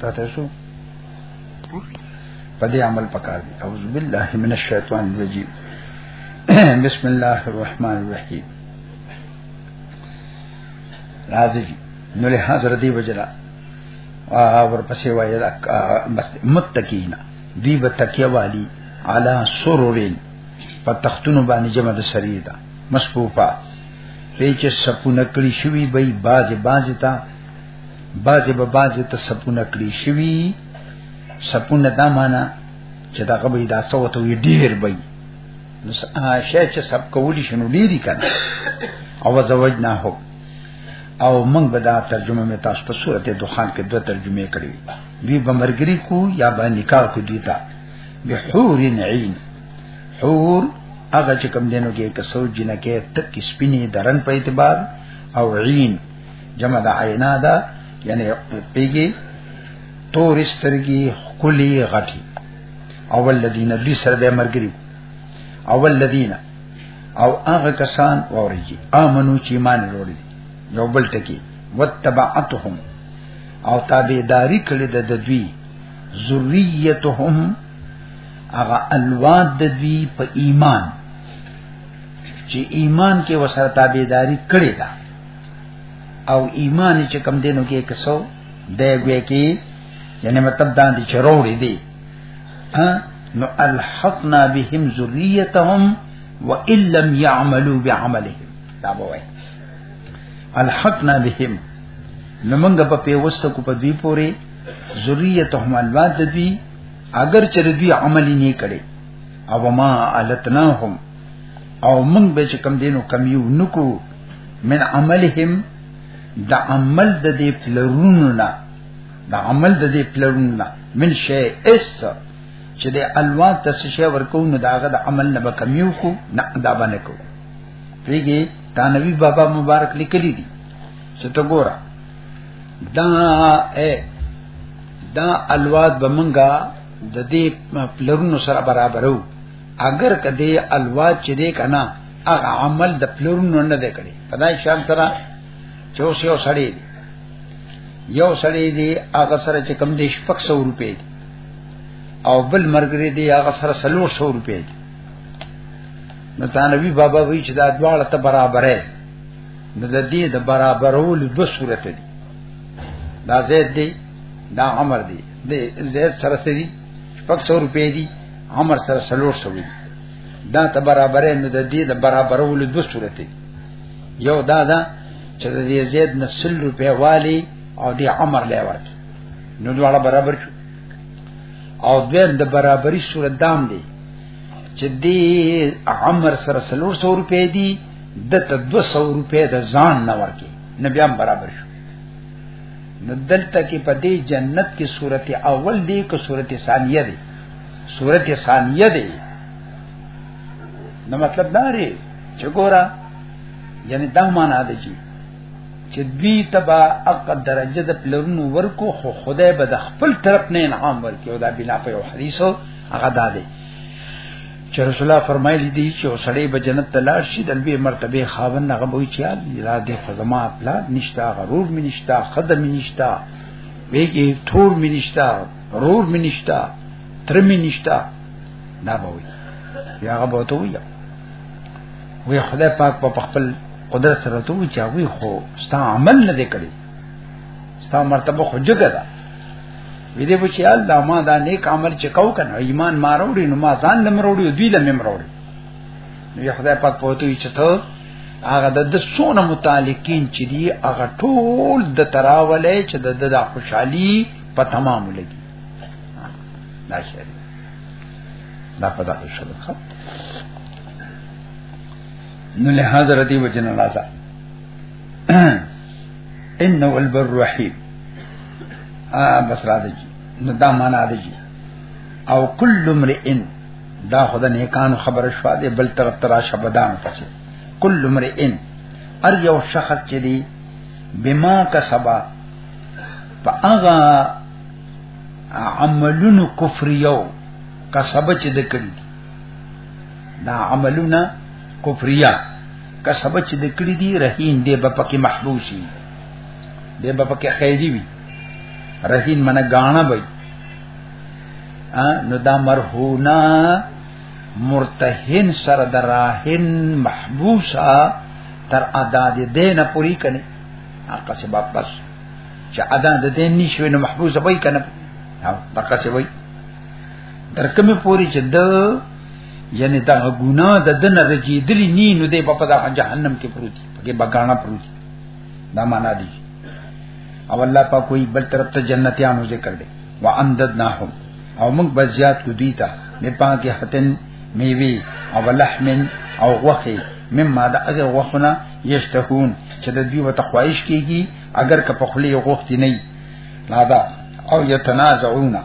دا ته شو په دې عمل پکار دي اعوذ بالله من الشیطان الرجیم بسم الله الرحمن الرحیم راځي نو له حضرت دی وجلا او ورپسې وایي متقینا دی به تکیه والی علی سرورین په تختونو باندې جمع د سریر دا مصفوفه پیچ سپونه کړی شوی بای باز باز تا بعضی به بعضی ته سپونه کړی شوی سپونه دا معنا چې دا غوی دا څو ته وی ډیر وی نو شې چې سب کولی شنو ډیری کنه او زوجنا هو او موږ به دا ترجمه می تاسو ته سورته دخان کې دوه ترجمه کړې وی بمرګری کو یا به نکاح کو دیتا بحور عین حور هغه چې کم دینو کې کسو جنکه تک سپینی درن په اعتبار او عین جمع د عینا ده یعنی پیګي تور سترګي خلی غټي اول الذين دوی سره به مرګري اول الذين او هغه کسان ووريږي امنو چې ایمان وروړي یو بل ټکی وتبعتهم او تابعداري کړې ده د دوی ذریتهم هغه الواد د دوی په ایمان چې ایمان کې وسره تابعداري کړې ده او ایمان چې کم دینو کې کسو د ګوې کې یعنی مطلب دا دي چې وروړي دي ها نو الحقنا بهم ذریتهم وان لم يعملوا بعملهم دا وای الحقنا بهم نو موږ په پیوست کو په دوی پوري ذریتهم الواد دوی اگر چې دوی عمل نه کړي او ما علتناهم او موږ به چې کم دینو کم یو نکو من عملهم د عمل د دې پلرونو نه د عمل د دې پلرونو نه من شی اس چې د الوا تسشه ورکو نه داغه د عمل نه به کم یو کو نه دا باندې کو پیږي دا نبی بابا مبارک لیکلی دي چې ته ګوره دا اے دا الواد بمنګا د دې پلرونو سره برابرو اگر کدی الواد چې دی کنه هغه عمل د پلورونو نه دی کړی په دای شان سره چې اوس یو سړی دی یو سړی دی هغه سره چې کم دی شپږ سو روپۍ دی او بل مرګری دی هغه سره سلور سو روپۍ دی نو تانوی بابا وی چې دا دواړه ته برابرې نو د دې د برابرولو دوه صورت دي دا زید دی دا عمر دی د زید سره سری شپږ سو روپۍ دی عمر سره سلور سوي دا ته برابرې نو د دې د برابرولو دوه صورت یو دا دا چې د دې زید نسل روپې والی او د عمر لې ورته نو دواړه برابر شو او دویم د برابرۍ صورت دام دی چې دې عمر سره سلور سو روپې دی د ته 200 روپې د ځان نه ورکی نبي هم برابر شو نو دلته کې په دې جنت کې صورت اول دی که صورت ثانیه دی صورت ثانیه دی نو مطلب دا لري چې ګورا یعنی دا معنا ده چې چې دوی تبا اق درجه د پلرونو ورکو خو خدای به د خپل طرف نه انعام ورکړي او دا بنا په یو حدیثو هغه دا دی چې رسول الله فرمایلی دی چې سړی به جنت ته لاړ شي د لوی مرتبه خاوند نه غوي چې الله دې خزما پلا نشتا غرور منشتا خدم منشتا ویګي تور منشتا رور می نشتا تر می نشتا دا به وي یا هغه به ته وي وی خدای پاک په پا خپل قدرت سره ته وی چا وی خو ستا عمل نه دی کړی ستا مرتبه خو جګه ده وی دې بچی الله ما دا نیک عمل چې کو کنه ایمان ما وروړي نو ما ځان لم وروړي دوی لم وروړي نو خدای پاک په تو چې ته هغه د سونه متعلقین چې دی هغه ټول د تراولې چې د د خوشحالي په تمام لګي دا شعر دا په دغه شعر ښه نو له حضرت وجن الله تعالی انه البر الرحیم ا بس را دي نو دا معنا دي او کل امرئ دا خدای نیکان خبر شوا دي بل طرف ترا شبدان پسې کل امرئ ار یو شخص چې دی بما کا سبا په هغه عملونو کفریو کسب چې د کړی دا عملونه کفریا کسب چې د کړی دی رهین دی په پکې محبوسي دی په پکې خیری وي رهین منه غاڼه وي نو دا مرهونا مرتهن سر دراهن محبوسا تر ادا دې نه پوری کني هغه سبب بس چې ادا د دې نشوي نو محفوظ وای کنه او دغه څه وای درکمه پوری چې د یعنی دا ګنا د دنه رجیدلی نی نو دې په پدا جهنم کې پروت پکې بګانا پروت دا معنا دی او الله په کوئی بل طرف ته جنتیانو ذکر دی وانددناهم او موږ بزیات کو دی ته نه پاکه حتن میوي او لحمن او وخی مما دا اگر وخنا یشتهون چې د دوی وته خواهش کیږي اگر که په خلی غوښتي نه لادا او یتنازعون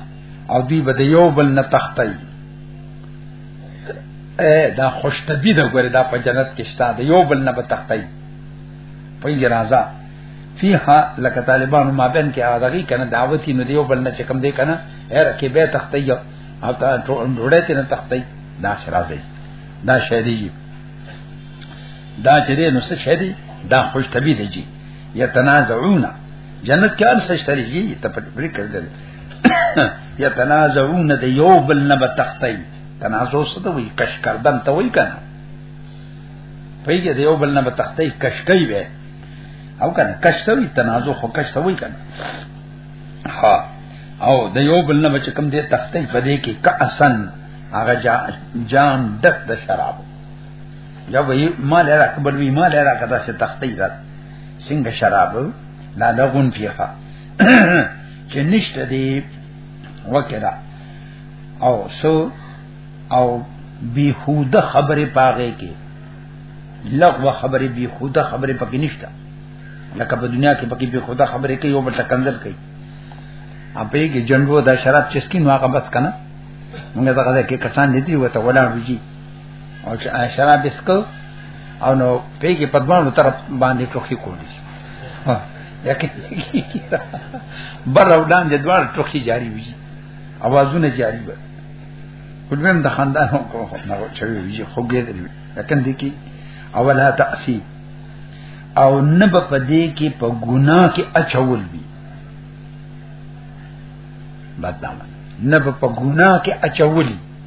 او دوی به د یو بل نه تختی اے دا خوشتبی دا ګوره دا په جنت کې شته د یو بل نه به تختی په یی راځه فیها لکه طالبانو ما بین کې آدغی کنه دعوتی نو دیو بل نه چکم دی کنه هر کې به تختی او تا ډوړې ته نه تختی دا شرازی دا شهدی دا چې دې نو څه شری دا خوش طبي دی جی یتنازعون جنت کې هر څه شری جی ته په بری کړل یتنازعون د یو بل نه به تختی تنازع څه ته وایي کش کردن ته وایي کنه پیګه د یو بل نه به تختی کش کوي به او کنه کش ته وایي تنازع خو کش ته وایي کنه ها او د یو بل نه بچ کم دې تختی په دې کې کاسن هغه جام دک د شراب یا وی ما لرا کبل وی ما لرا کدا سے تختی رات سنگ شراب لا لغون فیها چې نشته دی وکړه او سو او بیخود خبره پاغه کې لغو خبره بیخود خبره پکې نشته لکه په دنیا کې پکې بیخود خبره کې یو بل کنزل کوي اپې کې جنډو دا شراب چسکی نو هغه بس کنه موږ دا غږه کې کسان دي وته ولاړ وږي او چې شراب اسکو او نو پیګه په دوانو طرف باندې ټوخي کولی ها یکه بر او دان د دوار ټوخي جاری وي اوازونه جاری وي کلمم د خاندان هم کوم خو نه چوي وي خو ګېدل وي لکن دي کی اولا تاسي او نه په پدې کې په ګنا کې اچول وي بدامن نه په ګنا کې اچولي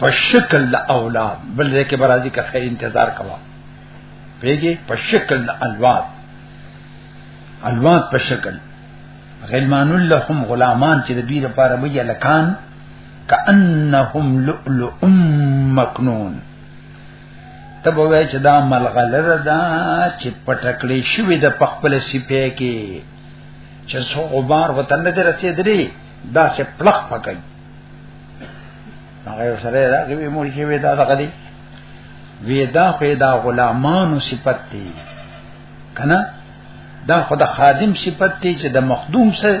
په شکل د اولاد بل دې کې برازي کا خیر انتظار کوا پیږي په شکل د الواد الواد په شکل غلمان لهم غلامان چې د دوی لپاره وي لکان کأنهم لؤلؤ مکنون تب وای چې دا ملغلر دا چې پټکړې شوې د پخپل سپې کې چې څو غبار وطن دې رسیدلې دا چې پلخ پکې هغه سره راغوي مور کې وې دا دغه دی وی دا خو دا غلامانو صفت دی کنه دا خو د خادم صفت دی چې د مخدوم سره